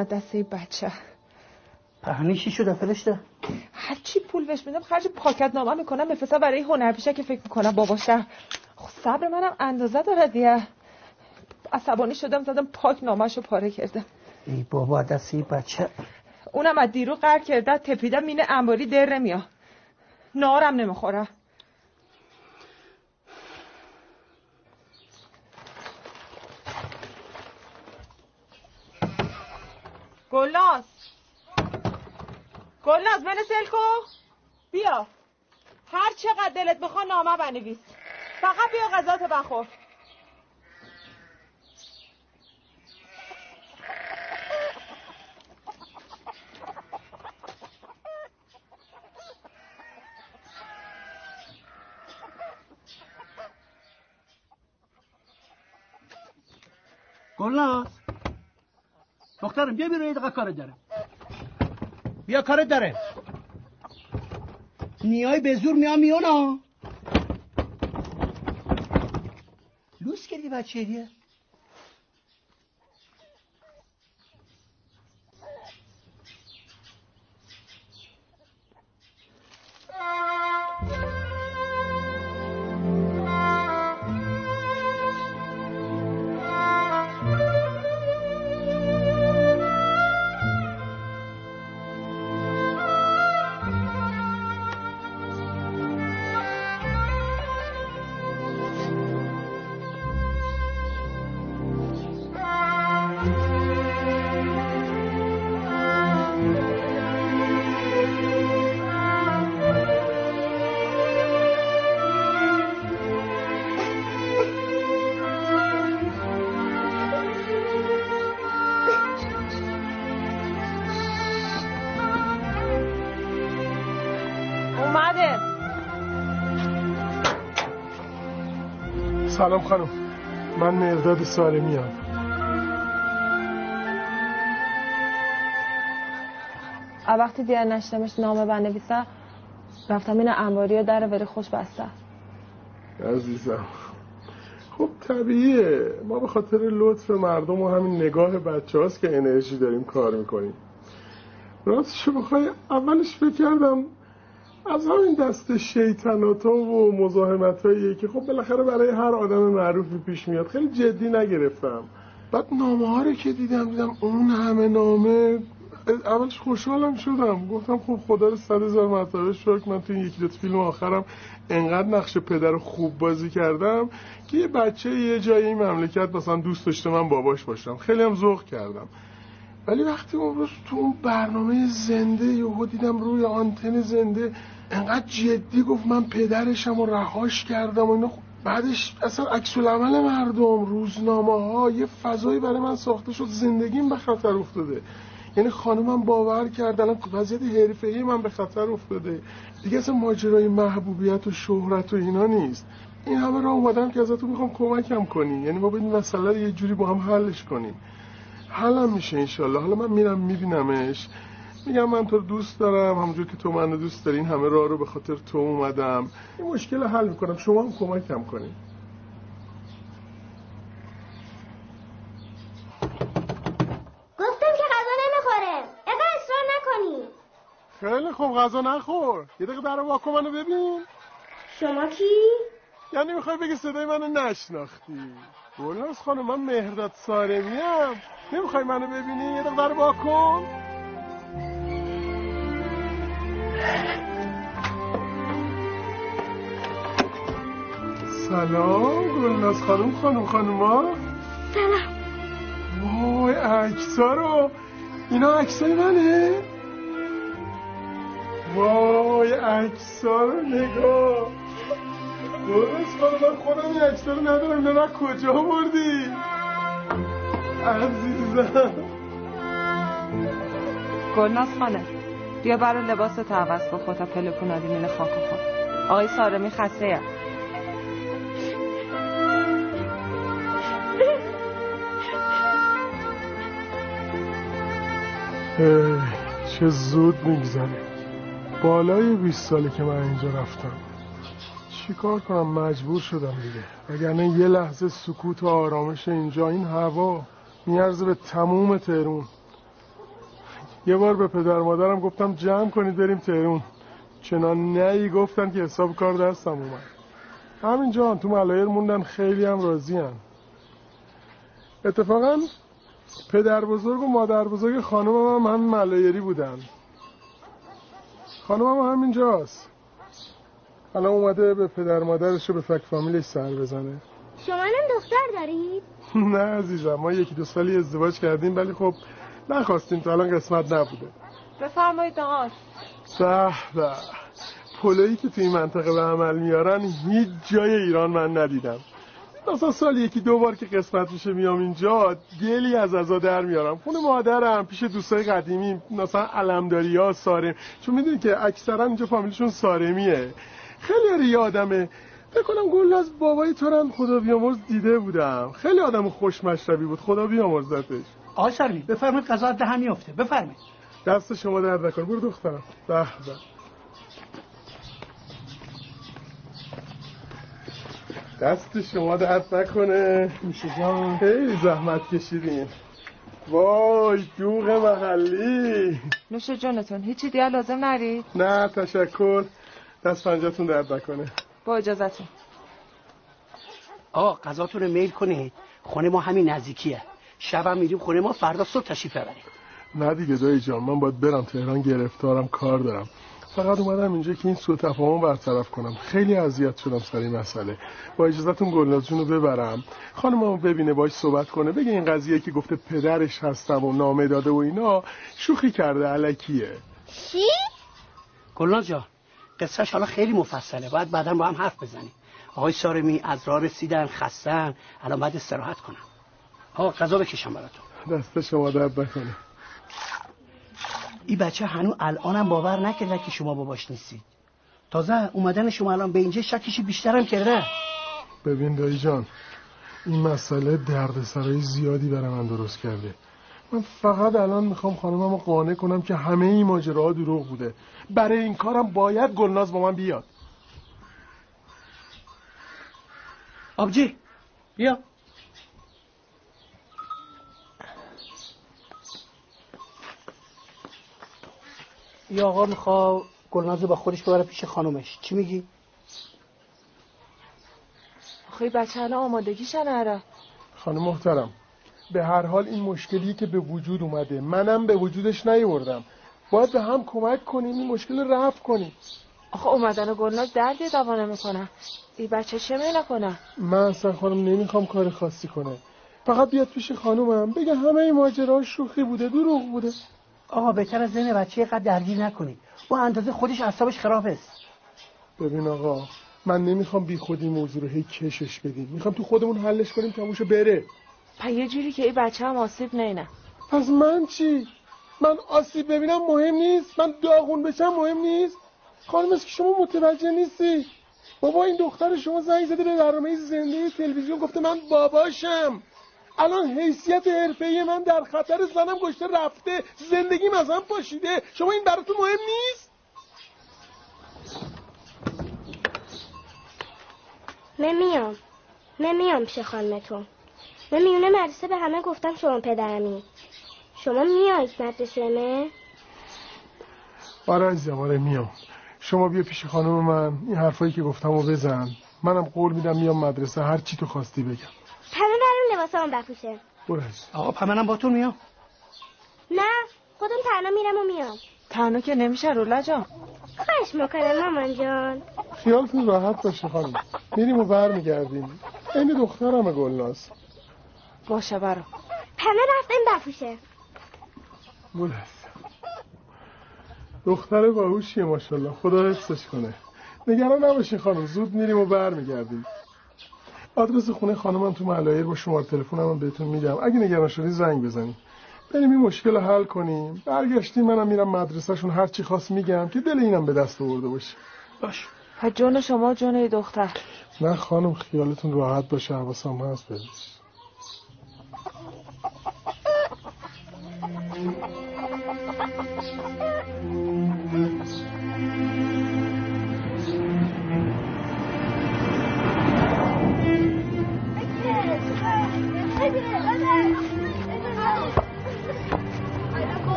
Speaker 5: مانا دسته بچه.
Speaker 8: پهنی چی شده فرشته؟
Speaker 5: هرچی پول بهش میدم خرج پاکت نامه می‌کنم بفرستم برای هنرپیشه که فکر می‌کنم باباش خب صبر منم اندازه داره دیگه. عصبانی شدم زدم پاک نامش رو پاره کردم.
Speaker 8: ای بابا دستی بچه.
Speaker 5: اونم از دیرو قر کرده تپیدم مینه انباری در نمیاد. نارم نمی‌خوره. گلناز گلناز من سلکو بیا. هر چقدر دلت بخوا نامه بنویس. فقط بیا غذات بخور.
Speaker 8: گلناز دخترم بیا بیرون یه دقیقه کار داره بیا کار داره. میای به زور میام میانا لوس کردی بچه دیگه.
Speaker 1: سلام خانم. من مرداد سالمی هم.
Speaker 5: وقتی دیگر نشتمش نامه بنویسه رفتم این انباری و در بری خوش بسته.
Speaker 1: عزیزم خب طبیعیه. ما به خاطر لطف مردم و همین نگاه بچه هاست که انرژی داریم کار می‌کنیم. راستشو بخوای اولش فکر کردم از همین دست شیطنات ها و مزاحمت هایی که خب بالاخره برای هر آدم معروفی پیش میاد خیلی جدی نگرفتم. بعد نامه ها رو که دیدم دیدم اون همه نامه اولش خوشحالم شدم. گفتم خب خدا رو صد هزار مرتبه شکر من تو یکی دوت فیلم آخرم انقدر نقش پدر خوب بازی کردم که یه بچه یه جایی مملکت مثلا دوست داشته من باباش باشم. خیلی هم ذوق کردم. ولی وقتی اون روز تو اون برنامه زنده یهو دیدم روی آنتن زنده انقدر جدی گفت من پدرشم و رهاش کردم و اینو بعدش اصلا عکس العمل مردم روزنامه ها یه فضایی برای من ساخته شد زندگیم به خطر افتاده. یعنی خانمم باور کرد الان وضعیت حرفه‌ای من به خطر افتاده. دیگه اصلا ماجرای محبوبیت و شهرت و اینا نیست. این همه راه اومدم که ازتون می‌خوام کمکم کنی. یعنی ما این مسئله یه جوری با هم حلش کنیم. حلم میشه انشالله. حالا من میرم میبینمش. میگم من تو دوست دارم. همونجور که تو منو دوست داری این همه راه رو به خاطر تو اومدم. این مشکل حل می‌کنم. شما هم کمکم کنید
Speaker 6: گفتم که غذا نمی‌خوره. اقا اصرار نکنی.
Speaker 1: خیلی خوب. غذا نخور. یه دقیقه در واکو منو ببین.
Speaker 6: شما کی؟
Speaker 1: یعنی می‌خوای بگی صدای منو نشناختی. گلناز خانم من مهرداد سارمیم نمی‌خوای منو ببینی؟ یه دقیقه در واکن سلام گلناز خانم خانم خانوما.
Speaker 6: سلام.
Speaker 1: وای عکسا رو. اینا عکسای منه. وای عکسا رو نگاه. گلناز خانم من خودم این عکسا رو ندارم. نه کجا بردی عزیزم. <laughs>
Speaker 5: گلناز خانه بیا برای لباس تو عوض بخور تا پلکون آدیمین خاک خود آقای سارمی خسته
Speaker 1: چه زود میگذره. بالای 20 ساله که من اینجا رفتم. چیکار کنم؟ مجبور شدم دیگه. وگرنه یه لحظه سکوت و آرامش اینجا این هوا. میارزه به تموم تهرون. یه بار به پدر مادرم گفتم جمع کنید بریم تهرون. چنان نهی گفتن که حساب کار دستم اومد. همینجا تو ملایر موندن خیلی هم راضی هم. اتفاقا پدر بزرگ و مادر بزرگ خانومم هم, هم ملایری بودن. خانومم هم همینجاست. الان اومده به پدر مادرش رو به فک فامیلش سر بزنه.
Speaker 6: شما هم دختر دارید؟ <laughs>
Speaker 1: نه عزیزم ما یکی دو سالی ازدواج کردیم ولی خب نخواستیم تا الان قسمت نبوده.
Speaker 5: بفرمایید آقا
Speaker 1: به به پلویی که توی این منطقه به عمل میارن هیچ جای ایران من ندیدم. مثلا سال یکی دو بار که قسمت میشه میام اینجا گلی از ازا در میارم. خونه مادرم پیش دوستای قدیمی مثلا علمداری ها سارم. چون می‌دونی که اکثرا اینجا فامیلشون سارمیه. خیلی یادمه فکر کنم گل از بابای تو هم خدا بیامرز دیده بودم. خیلی آدم خوش مشربی بود. خدا بیامرزتش.
Speaker 8: آقای سروی بفرمایید قضا ده میافته بفرمایید.
Speaker 1: دست شما درد نکن برو دخترم. به به. دست شما درد نکنه.
Speaker 8: جان.
Speaker 1: خیلی زحمت کشیدین. وای دوغ محلی.
Speaker 5: نوش جانتون هیچی دیگه لازم نرید؟
Speaker 1: نه تشکر. دست پنجتون درد نکنه.
Speaker 5: با اجازتون.
Speaker 8: آقا قضاتون رو میل کنید. خونه ما همین نزدیکیه. شبم میریم خونه ما فردا صبح تشریف ببریم
Speaker 1: نه دیگه دایی جان من باید برم تهران گرفتارم کار دارم. فقط اومدم اینجا که این سوء تفاهم برطرف کنم. خیلی اذیت شدم سر این مسئله. با اجازهتون گلناز جون رو ببرم. خانممو ببینه باش صحبت کنه. بگه این قضیه که گفته پدرش هستم و نامه داده و اینا شوخی کرده علکیه.
Speaker 6: چی؟
Speaker 8: گلناز جان. قصهش حالا خیلی مفصله. باید بعدا با هم حرف بزنیم. آقای سارمی از راه رسیدن خستن. الان باید استراحت کنم. آقا غذا بکشم براتون.
Speaker 1: دست شما درد نکنه.
Speaker 8: این بچه هنو الانم باور نکرده که شما باباش نیستید. تازه اومدن شما الان به اینجا شکشی بیشترم کرده.
Speaker 1: ببین دایی جان این مسئله دردسرای زیادی برای من درست کرده. من فقط الان می‌خوام خانممو قانع کنم که همه این ماجراها دروغ بوده. برای این کارم باید گلناز با من بیاد.
Speaker 8: آبجی بیا. یا آقا میخوا گلنازو با خودش ببره پیش خانومش چی میگی؟
Speaker 5: آخه بچه الان آمادگیش نره
Speaker 1: خانم محترم به هر حال این مشکلی که به وجود اومده. منم به وجودش نیوردم. باید به هم کمک کنیم این مشکل رفع کنیم.
Speaker 5: آخه اومدن گلناز دردی دوا نمی‌کنه این بچه چه کنه
Speaker 1: من اصلا خانم نمی‌خوام کار خاصی کنه فقط بیاد پیش خانومم. بگه همه این ماجرا شوخی بوده دروغ بوده.
Speaker 8: آقا بهتر از ذهن بچه قد درگیر نکنید. او اندازه خودش اعصابش خراب است.
Speaker 1: ببین آقا من نمی‌خوام بی خودی موضوع رو هی کشش بدیم. می‌خوام تو خودمون حلش کنیم تموشه بره.
Speaker 5: پا یه جوری که این بچه هم آسیب نینه.
Speaker 1: پس من چی؟ من آسیب ببینم مهم نیست. من داغون بشم مهم نیست. خانم که شما متوجه نیستی؟ بابا این دختر شما زنگ زده به برنامه زنده تلویزیون گفته من باباشم. الان حیثیت حرفه من در خطر زنم گشته رفته. زندگیم از هم پاشیده. شما این براتون مهم نیست؟
Speaker 6: نمیام. نمیام پیش خانمتون. من میونه مدرسه به همه گفتم شما پدرمی. شما میایید مدرسه نه؟
Speaker 1: آره عزیزم آره میام. شما بیا پیش خانم من این حرفایی که گفتم رو بزن. منم قول میدم میام مدرسه هر چی تو خواستی بگم.
Speaker 6: پمه برم لباسامو بپوشه
Speaker 1: برو
Speaker 8: آقا پمنم با تو میام.
Speaker 6: نه خودم تنها میرم و میام.
Speaker 5: تنها که نمیشه رولا جان.
Speaker 6: خواهش می‌کنم مامان جان.
Speaker 1: خیالتون راحت باشه خانم. میریم و برمیگردیم. این دخترم گلناز
Speaker 5: باشه برو.
Speaker 6: پمه رفتم بپوشه
Speaker 1: بلد دختر باهوشیه ماشاءالله. خدا حفظش کنه. نگران نباشین خانم. زود میریم و برمیگردیم. آدرس خونه خانمم تو ملایر با شماره تلفنم بهتون میگم. اگه نگران شدی زنگ بزنیم بریم این مشکل رو حل کنیم. برگشتیم منم میرم مدرسهشون. هر چی خواست میگم که دل اینم به دست آورده باشه.
Speaker 8: باش.
Speaker 5: جون شما جون دختر.
Speaker 1: نه خانم خیالتون راحت باشه. حواسم هست بهش. Thank you.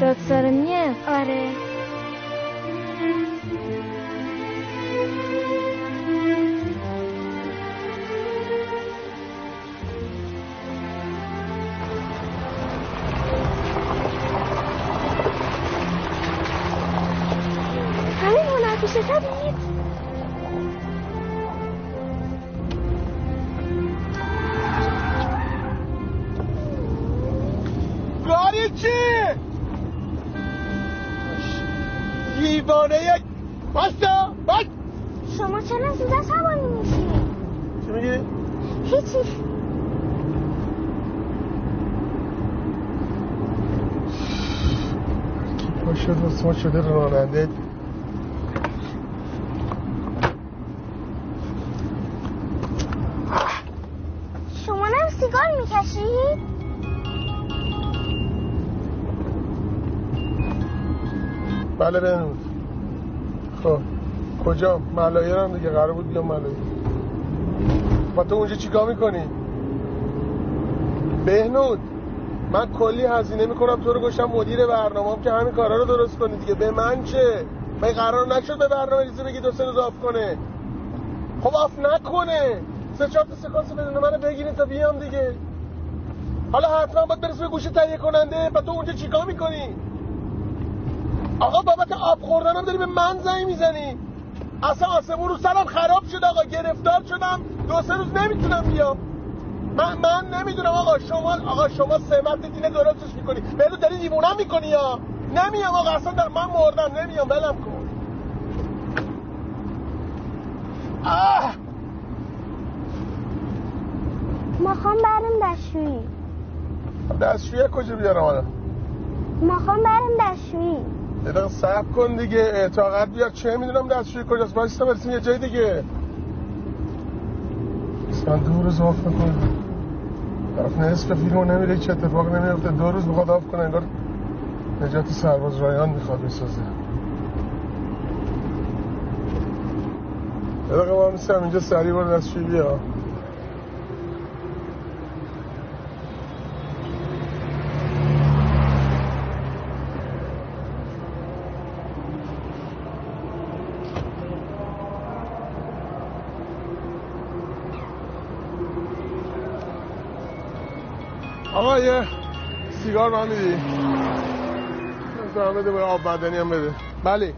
Speaker 6: مرداد سارمیه آره.
Speaker 1: پا شد واسه شده راننده.
Speaker 6: شما نم سیگار می‌کشید
Speaker 1: بله بنود خب کجا؟ ملایر دیگه قرار بود بیام ملایر. با تو اونجا چیکار می‌کنی؟ بهنود! من کلی هزینه می‌کنم تو رو گشتم مدیر برنامه که همین کارا رو درست کنی دیگه. به من چه؟ من قرار نشد به برنامه ریزی بگی دو سه روز off کنه. خب off نکنه. سه چهار تا سکانس بدون منو بگیرین تا بیام دیگه. حالا حتما باید برسی به گوشه تهیه کننده با تو اونجا چیکار می‌کنی؟ آقا بابت آب خوردنم داری به من زنگ می‌زنی. اصلا آسمون رو سرم خراب شد آقا گرفتار شدم. دو سه روز نمی‌تونم بیام. من من نمی‌دونم آقا شما آقا شما سمت دینه درستش می‌کنی. بهلو داری دیوونم می‌کنی یا؟ نمیام آقا اصلا در من مردم نمیام بلم کن. آه!
Speaker 6: ما بریم دستشویی.
Speaker 1: دستشویی کجا بیارم حالا
Speaker 6: ما بریم دستشویی.
Speaker 1: یه دقیقه صبر کن دیگه. اعتاقت بیار. چه می‌دونم دستشویی کجاست؟ بایستا برسیم یه جای دیگه. اصلا دو روز off می‌کنه. طرف. نصف فیلمو نمیره چه اتفاق نمیفته. دو روز می‌خواد off کنه انگار نجات سرباز رایان می‌خواد بسازه. یه دقیقه ما میسیم اینجا سریع برو دستشویی بیا. یه سیگار من میدی؟ بده به آب بدنی هم بده. بله.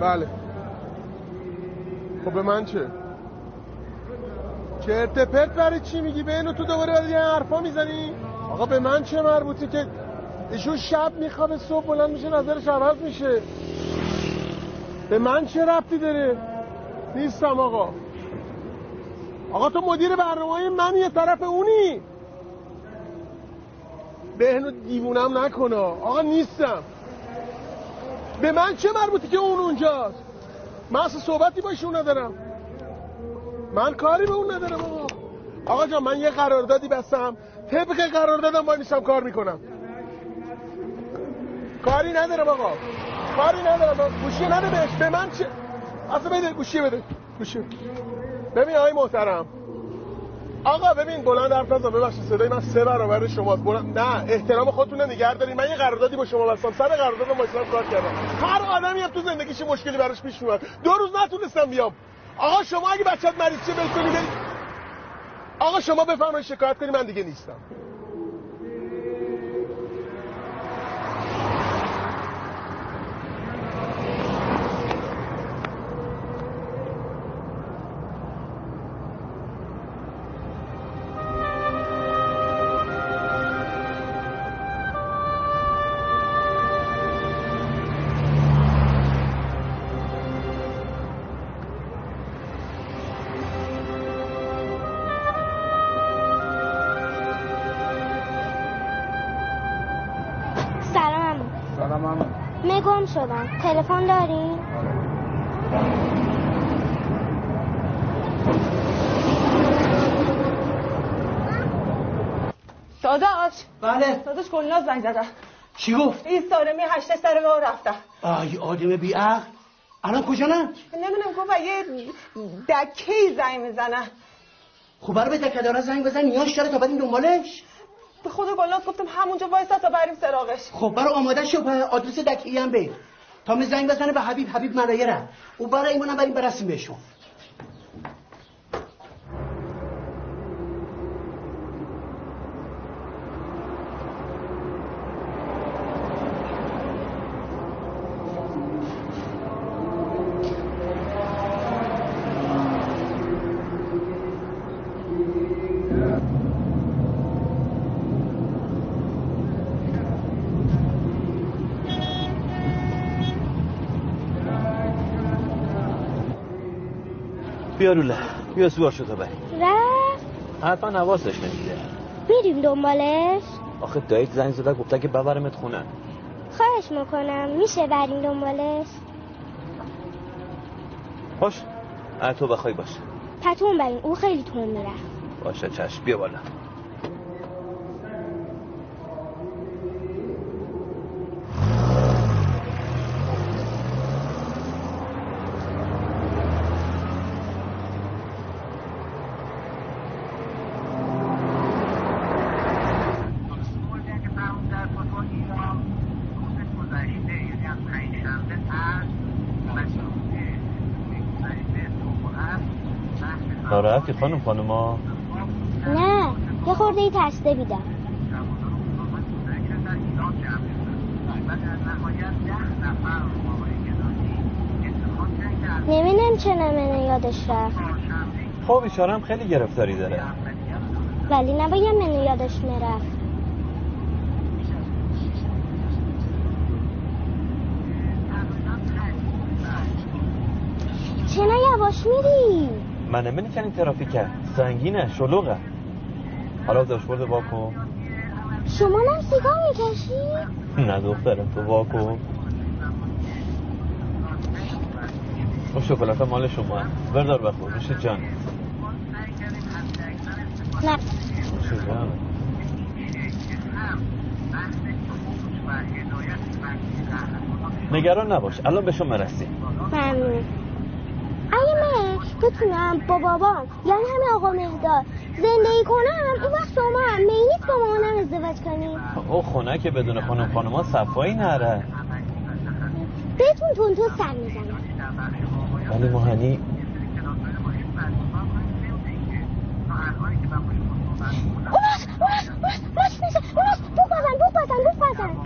Speaker 1: بله. خب به من چه؟ چرت پرت برای چی میگی؟ به اینو تو دوباره برای یه حرفا می‌زنی؟ آقا به من چه مربوطی که ایشون شب میخوابه صبح بلند میشه نظرش عوض میشه. به من چه ربطی داره؟ نیستم آقا. آقا تو مدیر برنامه من یه طرف اونی. بهنو دیوونم نکنه. آقا نیستم. به من چه مربوطی که اون اونجاست؟ من اصلا صحبتی باش اون ندارم. من کاری به اون ندارم آقا. آقا جان من یه قراردادی بستم. طبق قراردادم با نیستم کار می‌کنم. کاری ندارم آقا. کاری ندارم. گوشی نده بهش. به من چه؟ اصلا بده گوشی بده. گوشی. ببین آقای محترم. آقا ببین بلند حرف نزن ببخشید صدای من سه برابر شماست. بلند نه احترام خودتون نگه دارین. من یه قراردادی با شما بستم. سر قراردادم با اسلام کار کردم. هر آدمی هم تو زندگیش مشکلی براش پیش میاد دو روز نتونستم بیام. آقا شما اگه بچت مریض چه برید آقا شما بفرمایید شکایت کنی من دیگه نیستم.
Speaker 6: شدم. تلفن داری؟
Speaker 5: داداش.
Speaker 8: بله.
Speaker 5: داداش گلناز زنگ زدم.
Speaker 8: چی گفت؟
Speaker 5: این سالمی هشته سر راه رفتم
Speaker 8: آی آدم بی عقل الان کجا نه؟
Speaker 5: نمی‌دونم گفت یه دکی زنگ می‌زنن
Speaker 8: خب برای به دکه داره زنگ بزن نیاز داره تا بدیم دنبالش.
Speaker 5: به خود گلناز گفتم همونجا وایسا تا بریم سراغش.
Speaker 8: خب برای آماده شو آدرس دکی هم تا می زنگ بزنه به حبیب حبیب مرایه او برای ایمونم بریم برسیم بهشون.
Speaker 7: بیا روله بیا سوار شده بری
Speaker 6: رفت.
Speaker 7: حتما نواسش نمیده
Speaker 6: میریم دنبالش؟
Speaker 7: آخه دایت زنگ زده گفته که ببرمت خونه.
Speaker 6: خواهش می‌کنم. میشه بریم دنبالش؟
Speaker 7: خوش تو بخوای باشه
Speaker 6: پتون بریم. او خیلی تون می‌رفت
Speaker 7: باشه چشم. بیا بالا. ناراحتی خانم خانما
Speaker 6: نه یه خورده ای ترسده بیدم نمی‌دونم چه نمینه یادش رفت.
Speaker 7: خب ایشارم خیلی گرفتاری داره.
Speaker 6: ولی نباید منو یادش می‌رفت چه یواش میری؟
Speaker 7: من نمینی کنی ترافیکه سنگینه شلوغه. حالا داشبورد واکو
Speaker 6: شما نم سیگار می‌کشی؟
Speaker 7: نه دخترم تو واکو اون شکلات مال شما بردار بخور روش جان.
Speaker 6: نه.
Speaker 7: جان. نگران نباش الان به شما رسیم.
Speaker 6: ممنون. بتونم با بابام یعنی همه آقا مهدار زندگی کنم اون وقت شما هم مینید با مامانم ازدواج کنیم
Speaker 7: او خونه که بدون خانم خانما صفایی نره.
Speaker 6: بهتون تون تو سر می‌زنم.
Speaker 7: ولی مهنی
Speaker 6: اوناس اوناس اوناس اوناس میشه اوناس بوک بزن بوک بزن بوک بزن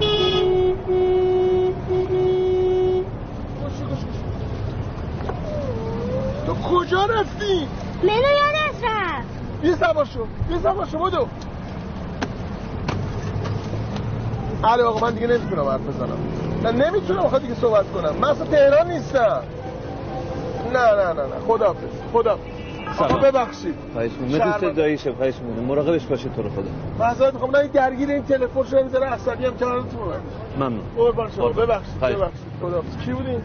Speaker 1: تو کجا رفتی؟
Speaker 6: منو یادت رفت
Speaker 1: یه سوار شو یه سوار شو بودو علی آقا من دیگه نمی‌تونم حرف بزنم. نه نمی‌تونم آخه دیگه صحبت کنم. من اصلا تهران نیستم. نه نه نه نه. خداحافظ خدا آقا ببخشید.
Speaker 7: خواهش می‌کنم. دوست داییشه خواهش می‌کنم. مراقبش باشه تو رو خدا.
Speaker 1: معذرت می‌خوام نه درگیر این تلفن شو می‌ذاره عصبی هم تو
Speaker 7: ممنون.
Speaker 1: قربان شما. ببخشید ببخشید. خداحافظ کی بودین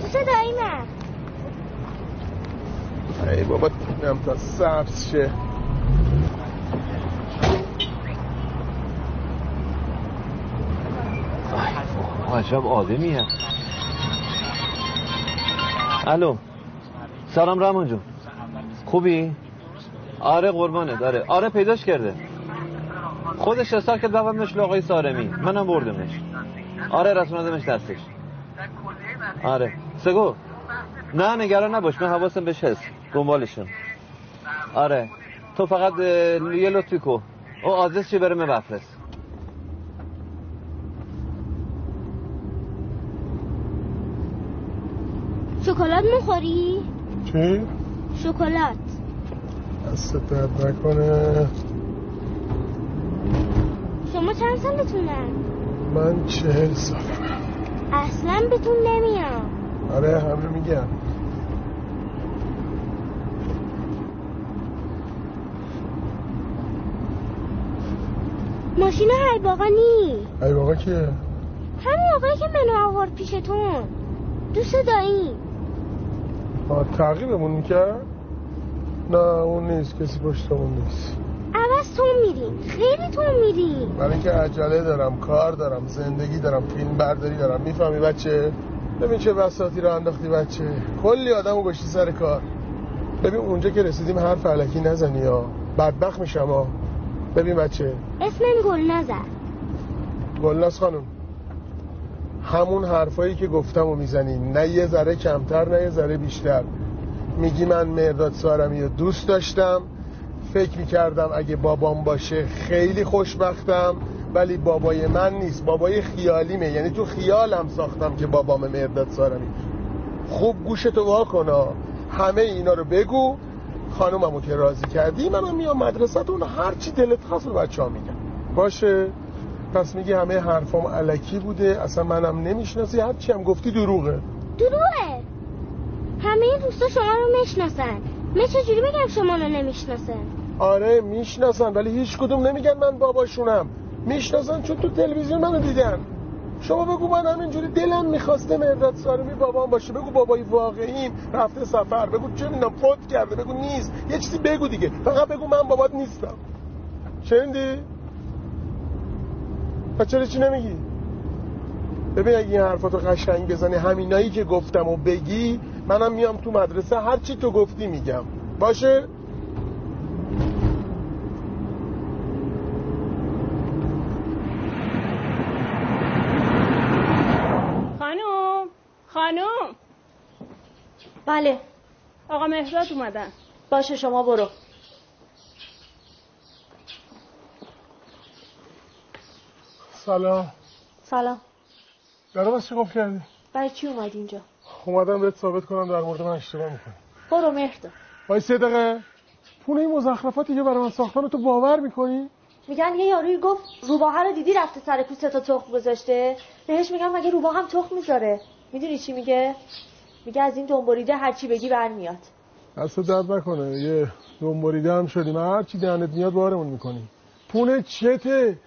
Speaker 6: دوست دایی من؟
Speaker 1: ای بابا نم تا سبز شه.
Speaker 7: عجب آدمیه. الو سلام رمان جون. خوبی؟ آره قربانه داره آره پیداش کرده. خودش اصلا کرد بابا مثل آقای سارمی. منم بردمش. آره رسوندمش دستش. آره. سگو. نه نگران نباش من حواسم بهش هست دنبالشون آره تو فقط یه لطفی کو. او آدرس چی برمه بفرست.
Speaker 6: شکلات می‌خوری؟
Speaker 1: چی؟
Speaker 6: شکلات.
Speaker 1: دست درد نکنه.
Speaker 6: شما چند سالتونه؟
Speaker 1: من چهل سالم.
Speaker 6: اصلا بهتون نمیام
Speaker 1: آره همه میگم
Speaker 6: ماشین هیباقا نی.
Speaker 1: هیباقا کیه؟
Speaker 6: همین آقایی که منو آورد پیشتون دوست دایی.
Speaker 1: تعقیبمون می‌کرد؟ نه اون نیست کسی پشتمون نیست.
Speaker 6: عوض تو میری خیلی تو میری
Speaker 1: من اینکه عجله دارم کار دارم زندگی دارم فیلم برداری دارم. می‌فهمی بچه؟ ببین چه بساتی رو انداختی بچه. کلی آدم رو گشتی سر کار. ببین اونجا که رسیدیم هر فلکی نزنی یا بدبخ میشم ها. ببین بچه.
Speaker 6: اسمم گل نزد
Speaker 1: گلناز خانم. همون حرفایی که گفتم و می‌زنی. نه یه ذره کمتر نه یه ذره بیشتر. میگی من مرداد سارمی رو دوست داشتم. فکر می‌کردم اگه بابام باشه خیلی خوشبختم ولی بابای من نیست. بابای خیالیمه. یعنی تو خیالم ساختم که بابام مرداد سارمی. خوب گوشتو وا کنا همه اینا رو بگو. خانوممو که راضی کردی منم میام مدرسهتون هر چی دلت خواست رو بچه ها میگم. باشه. پس میگی همه حرفام علکی بوده اصلا منم نمی‌شناسی. هر چی هم گفتی دروغه.
Speaker 6: دروغه. همه دوستا شما رو می‌شناسن. من چجوری بگم شما رو نمی‌شناسن؟
Speaker 1: آره می‌شناسن ولی هیچ کدوم نمیگن من باباشونم. می‌شناسن چون تو تلویزیون منو دیدن. شما بگو من همینجوری دلم می‌خواسته مرداد سالمی بابام باشه. بگو بابای واقعیم رفته سفر. بگو چه می‌دونم فوت کرده. بگو نیست. یه چیزی بگو دیگه. فقط بگو من بابات نیستم. شنیدی؟ و چرا چی نمیگی؟ ببین اگه این حرفاتو قشنگ بزنی همینایی که گفتم و بگی منم میام تو مدرسه هر چی تو گفتی میگم. باشه؟
Speaker 16: بله.
Speaker 17: آقا مهراد اومدن.
Speaker 16: باشه شما برو.
Speaker 1: سلام.
Speaker 16: سلام.
Speaker 1: در بس چی گفت کردی؟
Speaker 16: برای چی اومد اینجا؟
Speaker 1: اومدم بهت ثابت کنم در مورد من اشتباه می‌کنی.
Speaker 16: برو مهردا
Speaker 1: وای سه دقیقه. پونه این مزخرفاتی که برای من ساختن تو باور می‌کنی؟
Speaker 16: میگن یه یاروی گفت روباه رو دیدی رفته سر کوسه تا تخم گذاشته؟ بهش میگم مگه روباه هم تخم می‌ذاره؟ می‌دونی چی میگه؟ میگه از این دنبوریده هر چی بگی برمیاد.
Speaker 1: دست درد نکنه. یه دنبوریده هم شدیم. هر چی دهنت میاد بارمون می‌کنی. پونه چته.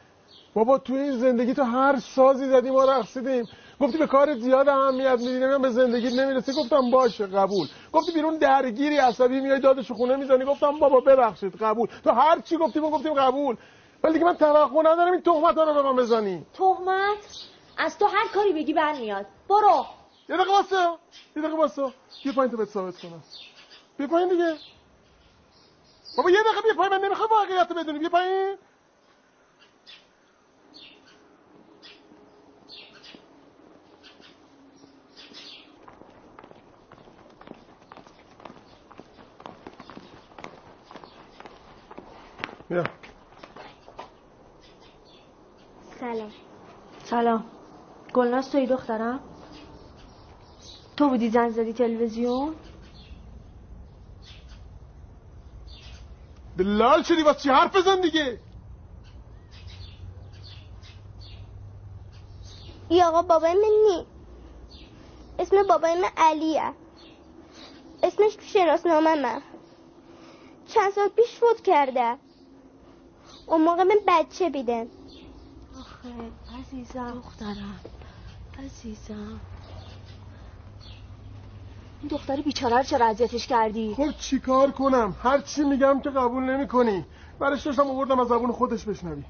Speaker 1: بابا تو این زندگی تو هر سازی زدی ما رقصیدیم. گفتی به کار زیاد اهمیت میدی. نمی‌دونم به زندگی نمی‌رسی. گفتم باشه قبول. گفتی بیرون درگیری عصبی میای دادش خونه می‌زنی. گفتم بابا ببخشید قبول. تو هر چی گفتی ما گفتیم قبول. ولی دیگه من توقع ندارم این تهمت رو به من بزنی.
Speaker 16: تهمت؟ از تو هر کاری بگی برمیاد. برو.
Speaker 1: یه دقیقه واسه یه دقیقه واسه بیا پایین تو بهت ثابت کنم. بیا پایین دیگه. بابا یه دقیقه بیا پایین من نمی‌خوام واقعیت رو بدونی. بیا پایین. بیا.
Speaker 6: سلام.
Speaker 16: سلام. گلناز توی دخترم؟ تو بودی زنگ زدی تلویزیون؟
Speaker 1: لال شدی واسه چی حرف بزن دیگه؟
Speaker 6: ای آقا بابای من نی. اسم بابای من علیه. اسمش تو شناسنامه من. چند سال پیش فوت کرده. اون موقع من بچه بیدم.
Speaker 16: آخه عزیزم. دخترم. عزیزم. این دختر بیچاره رو چرا اذیتش کردی؟
Speaker 1: خب چیکار کنم؟ هر چی میگم که قبول نمی‌کنی. برش داشتم آوردم از زبون خودش بشنوی.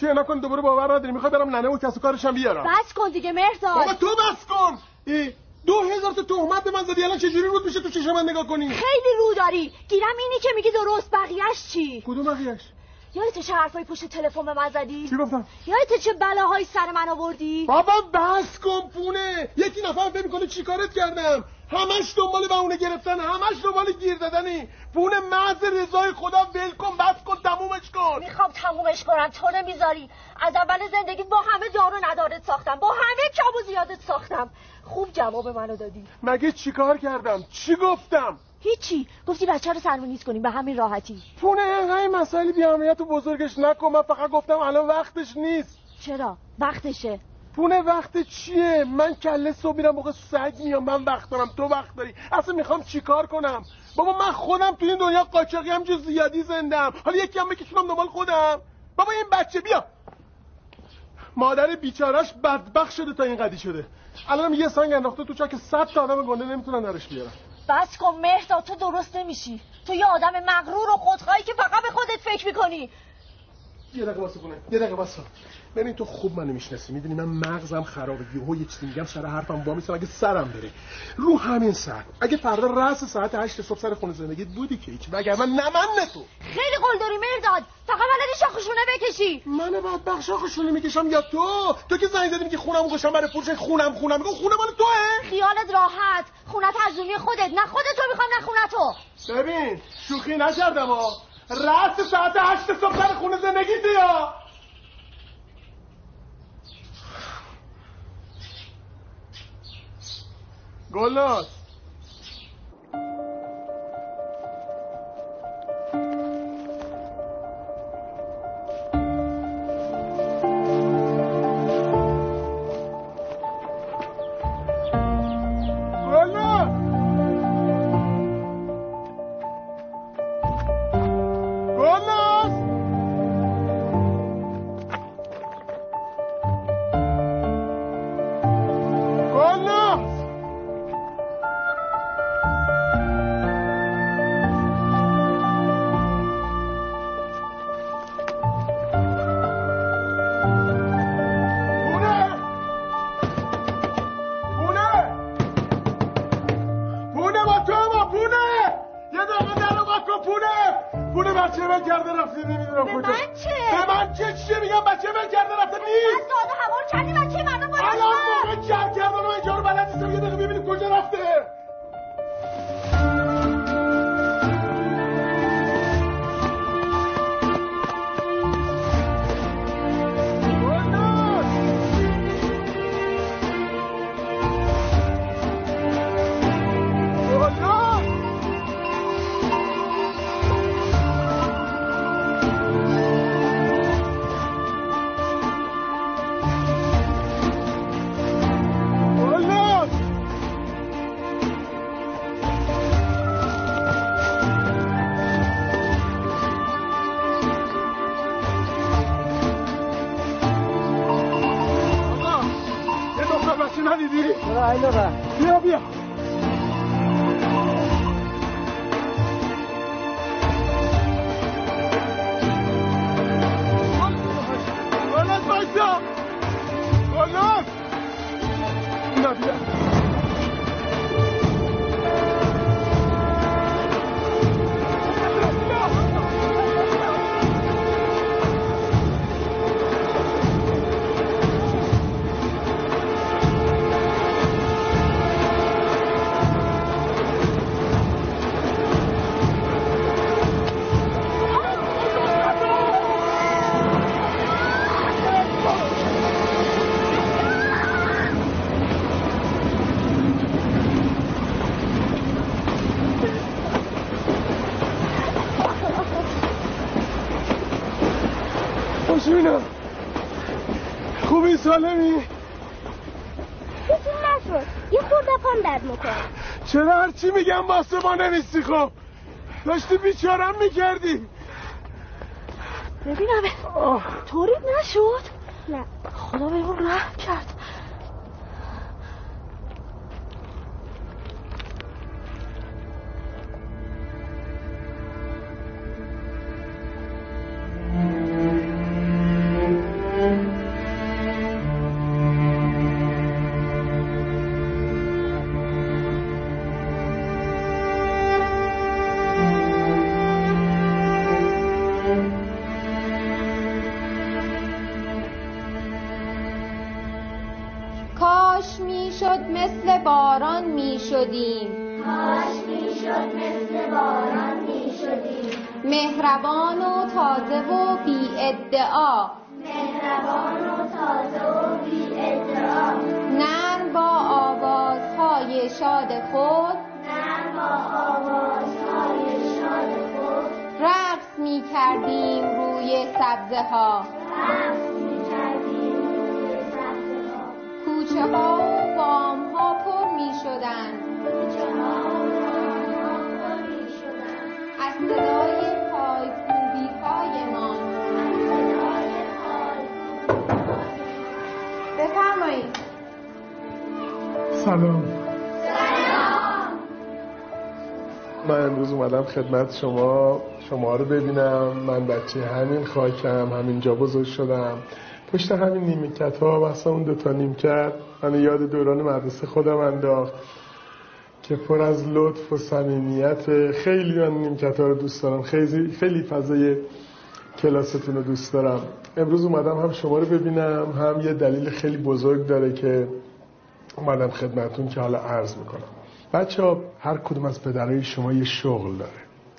Speaker 1: چی نکن دوباره باور نداری. می‌خوای برم ننه و کس و کارشم بیارم.
Speaker 16: بس کن دیگه مهرداد
Speaker 1: بابا تو بس کن. ای دو هزار تا تهمت به من زدی. الان چجوری رود میشه تو چشم من نگاه کنی؟
Speaker 16: خیلی رو داری. گیرم اینی که میگی درست بقیهش چی؟
Speaker 1: کدوم بقیهش
Speaker 16: یادت چه حرفای پشت تلفن به من زدی؟
Speaker 1: چی گفتم؟
Speaker 16: یادت چه بلاهایی سر من آوردی؟
Speaker 1: بابا بس کن پونه. یکی نفر فکر می‌کنه چیکارت کردم. همش دنبال بهونه گرفتن همش دنبال گیر دادنی. پونه محض رضای خدا ول کن بس کن تمومش کن.
Speaker 16: می‌خوام تمومش کنم تو نمی‌ذاری. از اول زندگی با همه دار و ندارت ساختم با همه کم و زیادت ساختم. خوب جواب منو دادی.
Speaker 1: مگه چیکار کردم؟ چی گفتم؟
Speaker 16: هیچی. گفتی بچه رو سرمونیز کنیم به همین راحتی.
Speaker 1: پونه اینقدر مسائل بی اهمیت و بزرگش نکن. من فقط گفتم الان وقتش نیست.
Speaker 16: چرا؟ وقتشه.
Speaker 1: پونه وقت چیه؟ من کله صبح میرم موقع سگ میام من وقت دارم تو وقت داری. اصلا می‌خوام چیکار کنم؟ بابا من خودم تو این دنیا قاچاقی هم زیادی زندم حالا یکی هم بکشونم دنبال خودم. بابا این بچه بیا. مادر بیچارش بدبخت شده تا این قدی شده. الان یه سنگ انداخته تو چاک صد تا آدم گنده نمی‌تونن درش بیارن.
Speaker 16: بس کن مهداد تو درست نمیشی. تو یه آدم مغرور و خودخواهی که فقط به خودت فکر می‌کنی.
Speaker 1: یه دقیقه واسه کنه یه دقیقه واسه. ببین تو خوب منو می‌شناسی می‌دونی من مغزم خرابه یهو یه چیزی میگم سر حرفم با میسم اگه سرم بره. رو همین ساعت. اگه فردا رأس ساعت 8 صبح سر خونه زندگیت بودی که هیچ. مگر من نمنه تو.
Speaker 16: خیلی قول داری مرداد فقط بلدی شاخشونه بکشی.
Speaker 1: من بعد بخش شاخشونه می‌کشم یا تو؟ تو که زنگ زدی که خونم گوشم برای فروش خونم خونم. میگم خونه مال توه.
Speaker 16: خیالت راحت. خونت از خودت. نه خودت رو می‌خوام نه خونتو.
Speaker 1: ببین شوخی نکردم ها. رأس ساعت 8 صبح سر خونه زندگیت یا؟ گلناز میگم واسه ما نمیستی خب؟ داشتی بیچارم می‌کردی.
Speaker 16: ببینم. طوری نشد؟
Speaker 6: نه.
Speaker 16: خدا به اون رحم کرد.
Speaker 10: شاد خود.
Speaker 6: نرم با آوازهای شاد خود
Speaker 10: رقص می کردیم روی سبزه ها.
Speaker 6: رقص می کردیم روی سبزه ها
Speaker 10: کوچه ها و بام ها پر می شدند از صدای پایکوبی هایمان بفرمایید.
Speaker 1: سلام. من امروز اومدم خدمت شما. شما رو ببینم. من بچه همین خاکم همینجا بزرگ شدم. پشت همین نیمکت ها و اون دوتا نیمکت من یاد دوران مدرسه خودم انداخت که پر از لطف و صمیمیت. خیلی من نیمکت ها رو دوست دارم. خیلی خیلی فضای کلاستون رو دوست دارم. امروز اومدم هم شما رو ببینم هم یه دلیل خیلی بزرگ داره که اومدم خدمتون که حالا عرض می‌کنم. بچه ها هر کدوم از پدرهای شما یه شغل داره.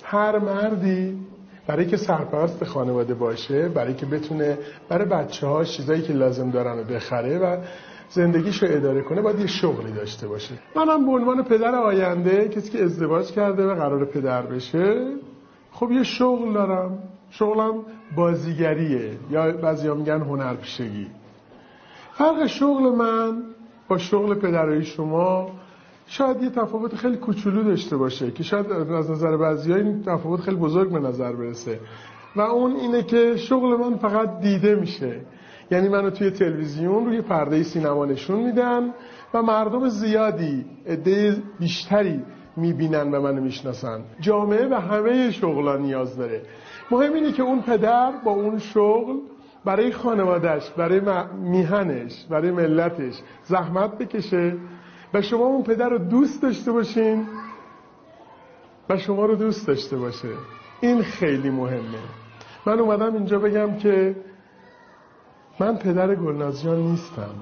Speaker 1: هر مردی برای که سرپرست خانواده باشه برای که بتونه برای بچه ها چیزایی که لازم دارن رو بخره و زندگیش رو اداره کنه باید یه شغلی داشته باشه. منم به عنوان پدر آینده کسی که ازدواج کرده و قرار پدر بشه خب یه شغل دارم. شغلم بازیگریه. یا بعضی میگن هنرپیشگی. فرق شغل من با شغل پدرای شما شاید یه تفاوت خیلی کوچولو داشته باشه که شاید از نظر بعضی این تفاوت خیلی بزرگ به نظر برسه. و اون اینه که شغل من فقط دیده میشه. یعنی منو توی تلویزیون روی پرده سینما نشون میدن و مردم زیادی عده بیشتری می‌بینن و منو می‌شناسن. جامعه و همه شغلا نیاز داره. مهم اینه که اون پدر با اون شغل برای خانوادهش برای میهنش برای ملتش زحمت بکشه و شما اون پدر رو دوست داشته باشین و شما رو دوست داشته باشه. این خیلی مهمه. من اومدم اینجا بگم که من پدر گلنازجان نیستم.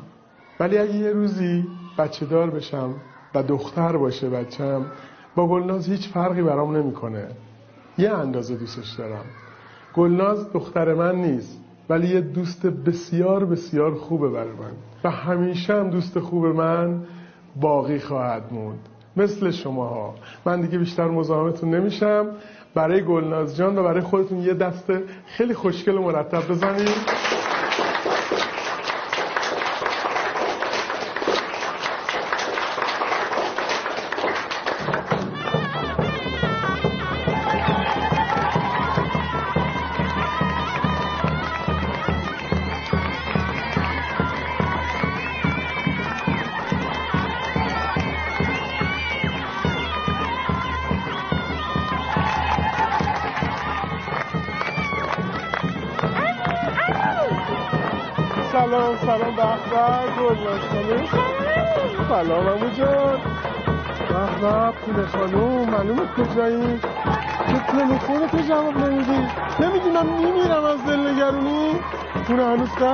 Speaker 1: ولی اگه یه روزی بچه دار بشم و دختر باشه بچم با گلناز هیچ فرقی برام نمی‌کنه. یه اندازه دوستش دارم. گلناز دختر من نیست ولی یه دوست بسیار بسیار خوبه برای من. و همیشه هم دوست خوب من باقی خواهد موند. مثل شماها. من دیگه بیشتر مزاحمتون نمیشم. برای گلناز جان و برای خودتون یه دست خیلی خوشگل و مرتب بزنید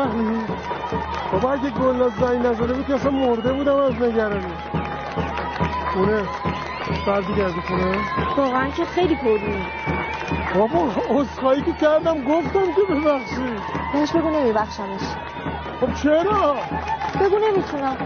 Speaker 1: قهری بابا اگه گلناز زنگ نزده بود که اصلا مرده بودم از نگرانی. خونه بردی گردی خونه.
Speaker 16: واقعا که خیلی پرونی
Speaker 1: بابا اصخایی که کردم گفتم که ببخشی.
Speaker 16: بهش بگو نمیبخشمش.
Speaker 1: خب چرا؟
Speaker 16: بگو نمی‌تونم.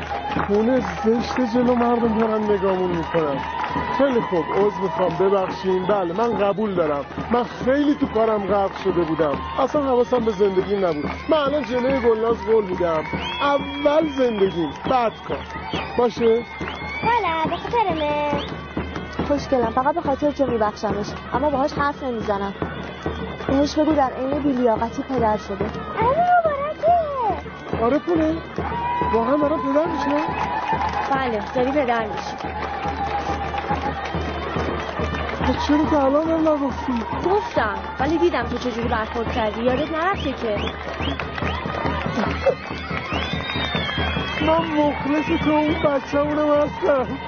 Speaker 1: خونه زشت جلو مردم دارن نگامون می‌کنن. خیلی خوب عوض می‌خوام ببخشین. بله من قبول دارم. من خیلی تو کارم غرق شده بودم. اصلا حواسم به زندگی نبود. من الان جلوی گلناز قول میدم. اول زندگی بعد کار. باشه؟
Speaker 6: بله به خاطرمه
Speaker 16: خوشگلم فقط به خاطر تو میبخشمش. اما باهاش حرف نمی‌زنم. بهش بگو در عین بیلیاقتی پدر شده.
Speaker 1: آره پونه واقعا دارم پدر میشه؟
Speaker 16: بله داری پدر میشی.
Speaker 1: چرا که الان هم نگفتی؟
Speaker 16: گفتم ولی دیدم تو چجوری برخورد کردی. یادت نرفته که.
Speaker 1: من مخلص تو اون بچه اونم هستم.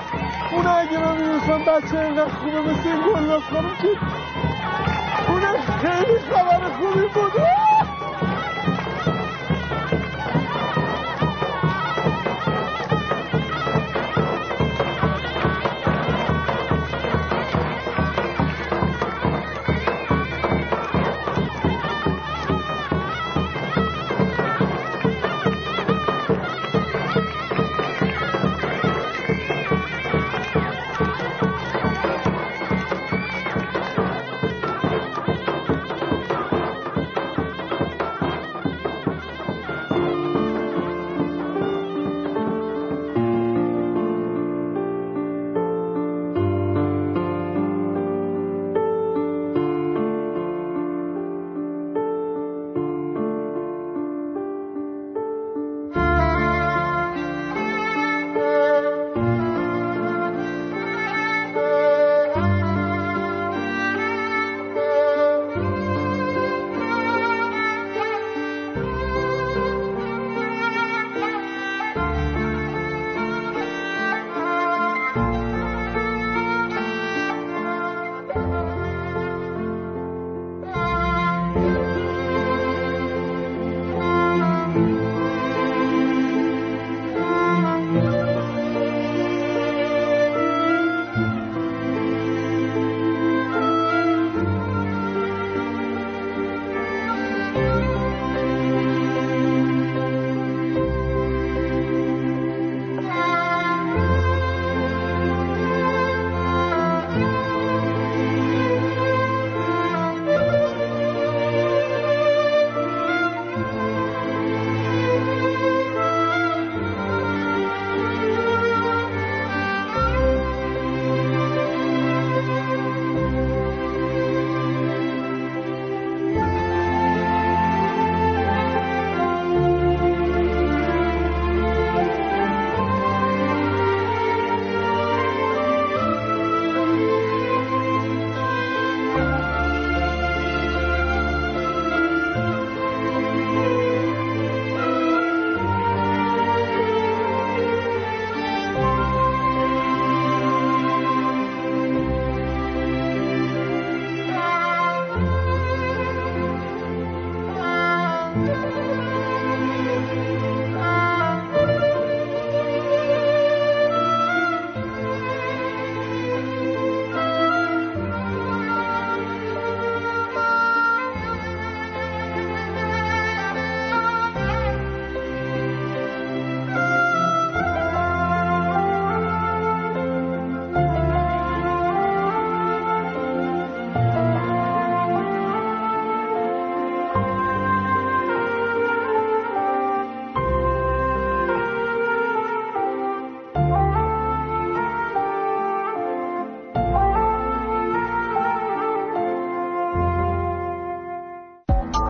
Speaker 1: اون اگه من می‌رسم بچه اینقدر خوبه مثل این گلناز خانم که اون خیلی خبر خوبی بوده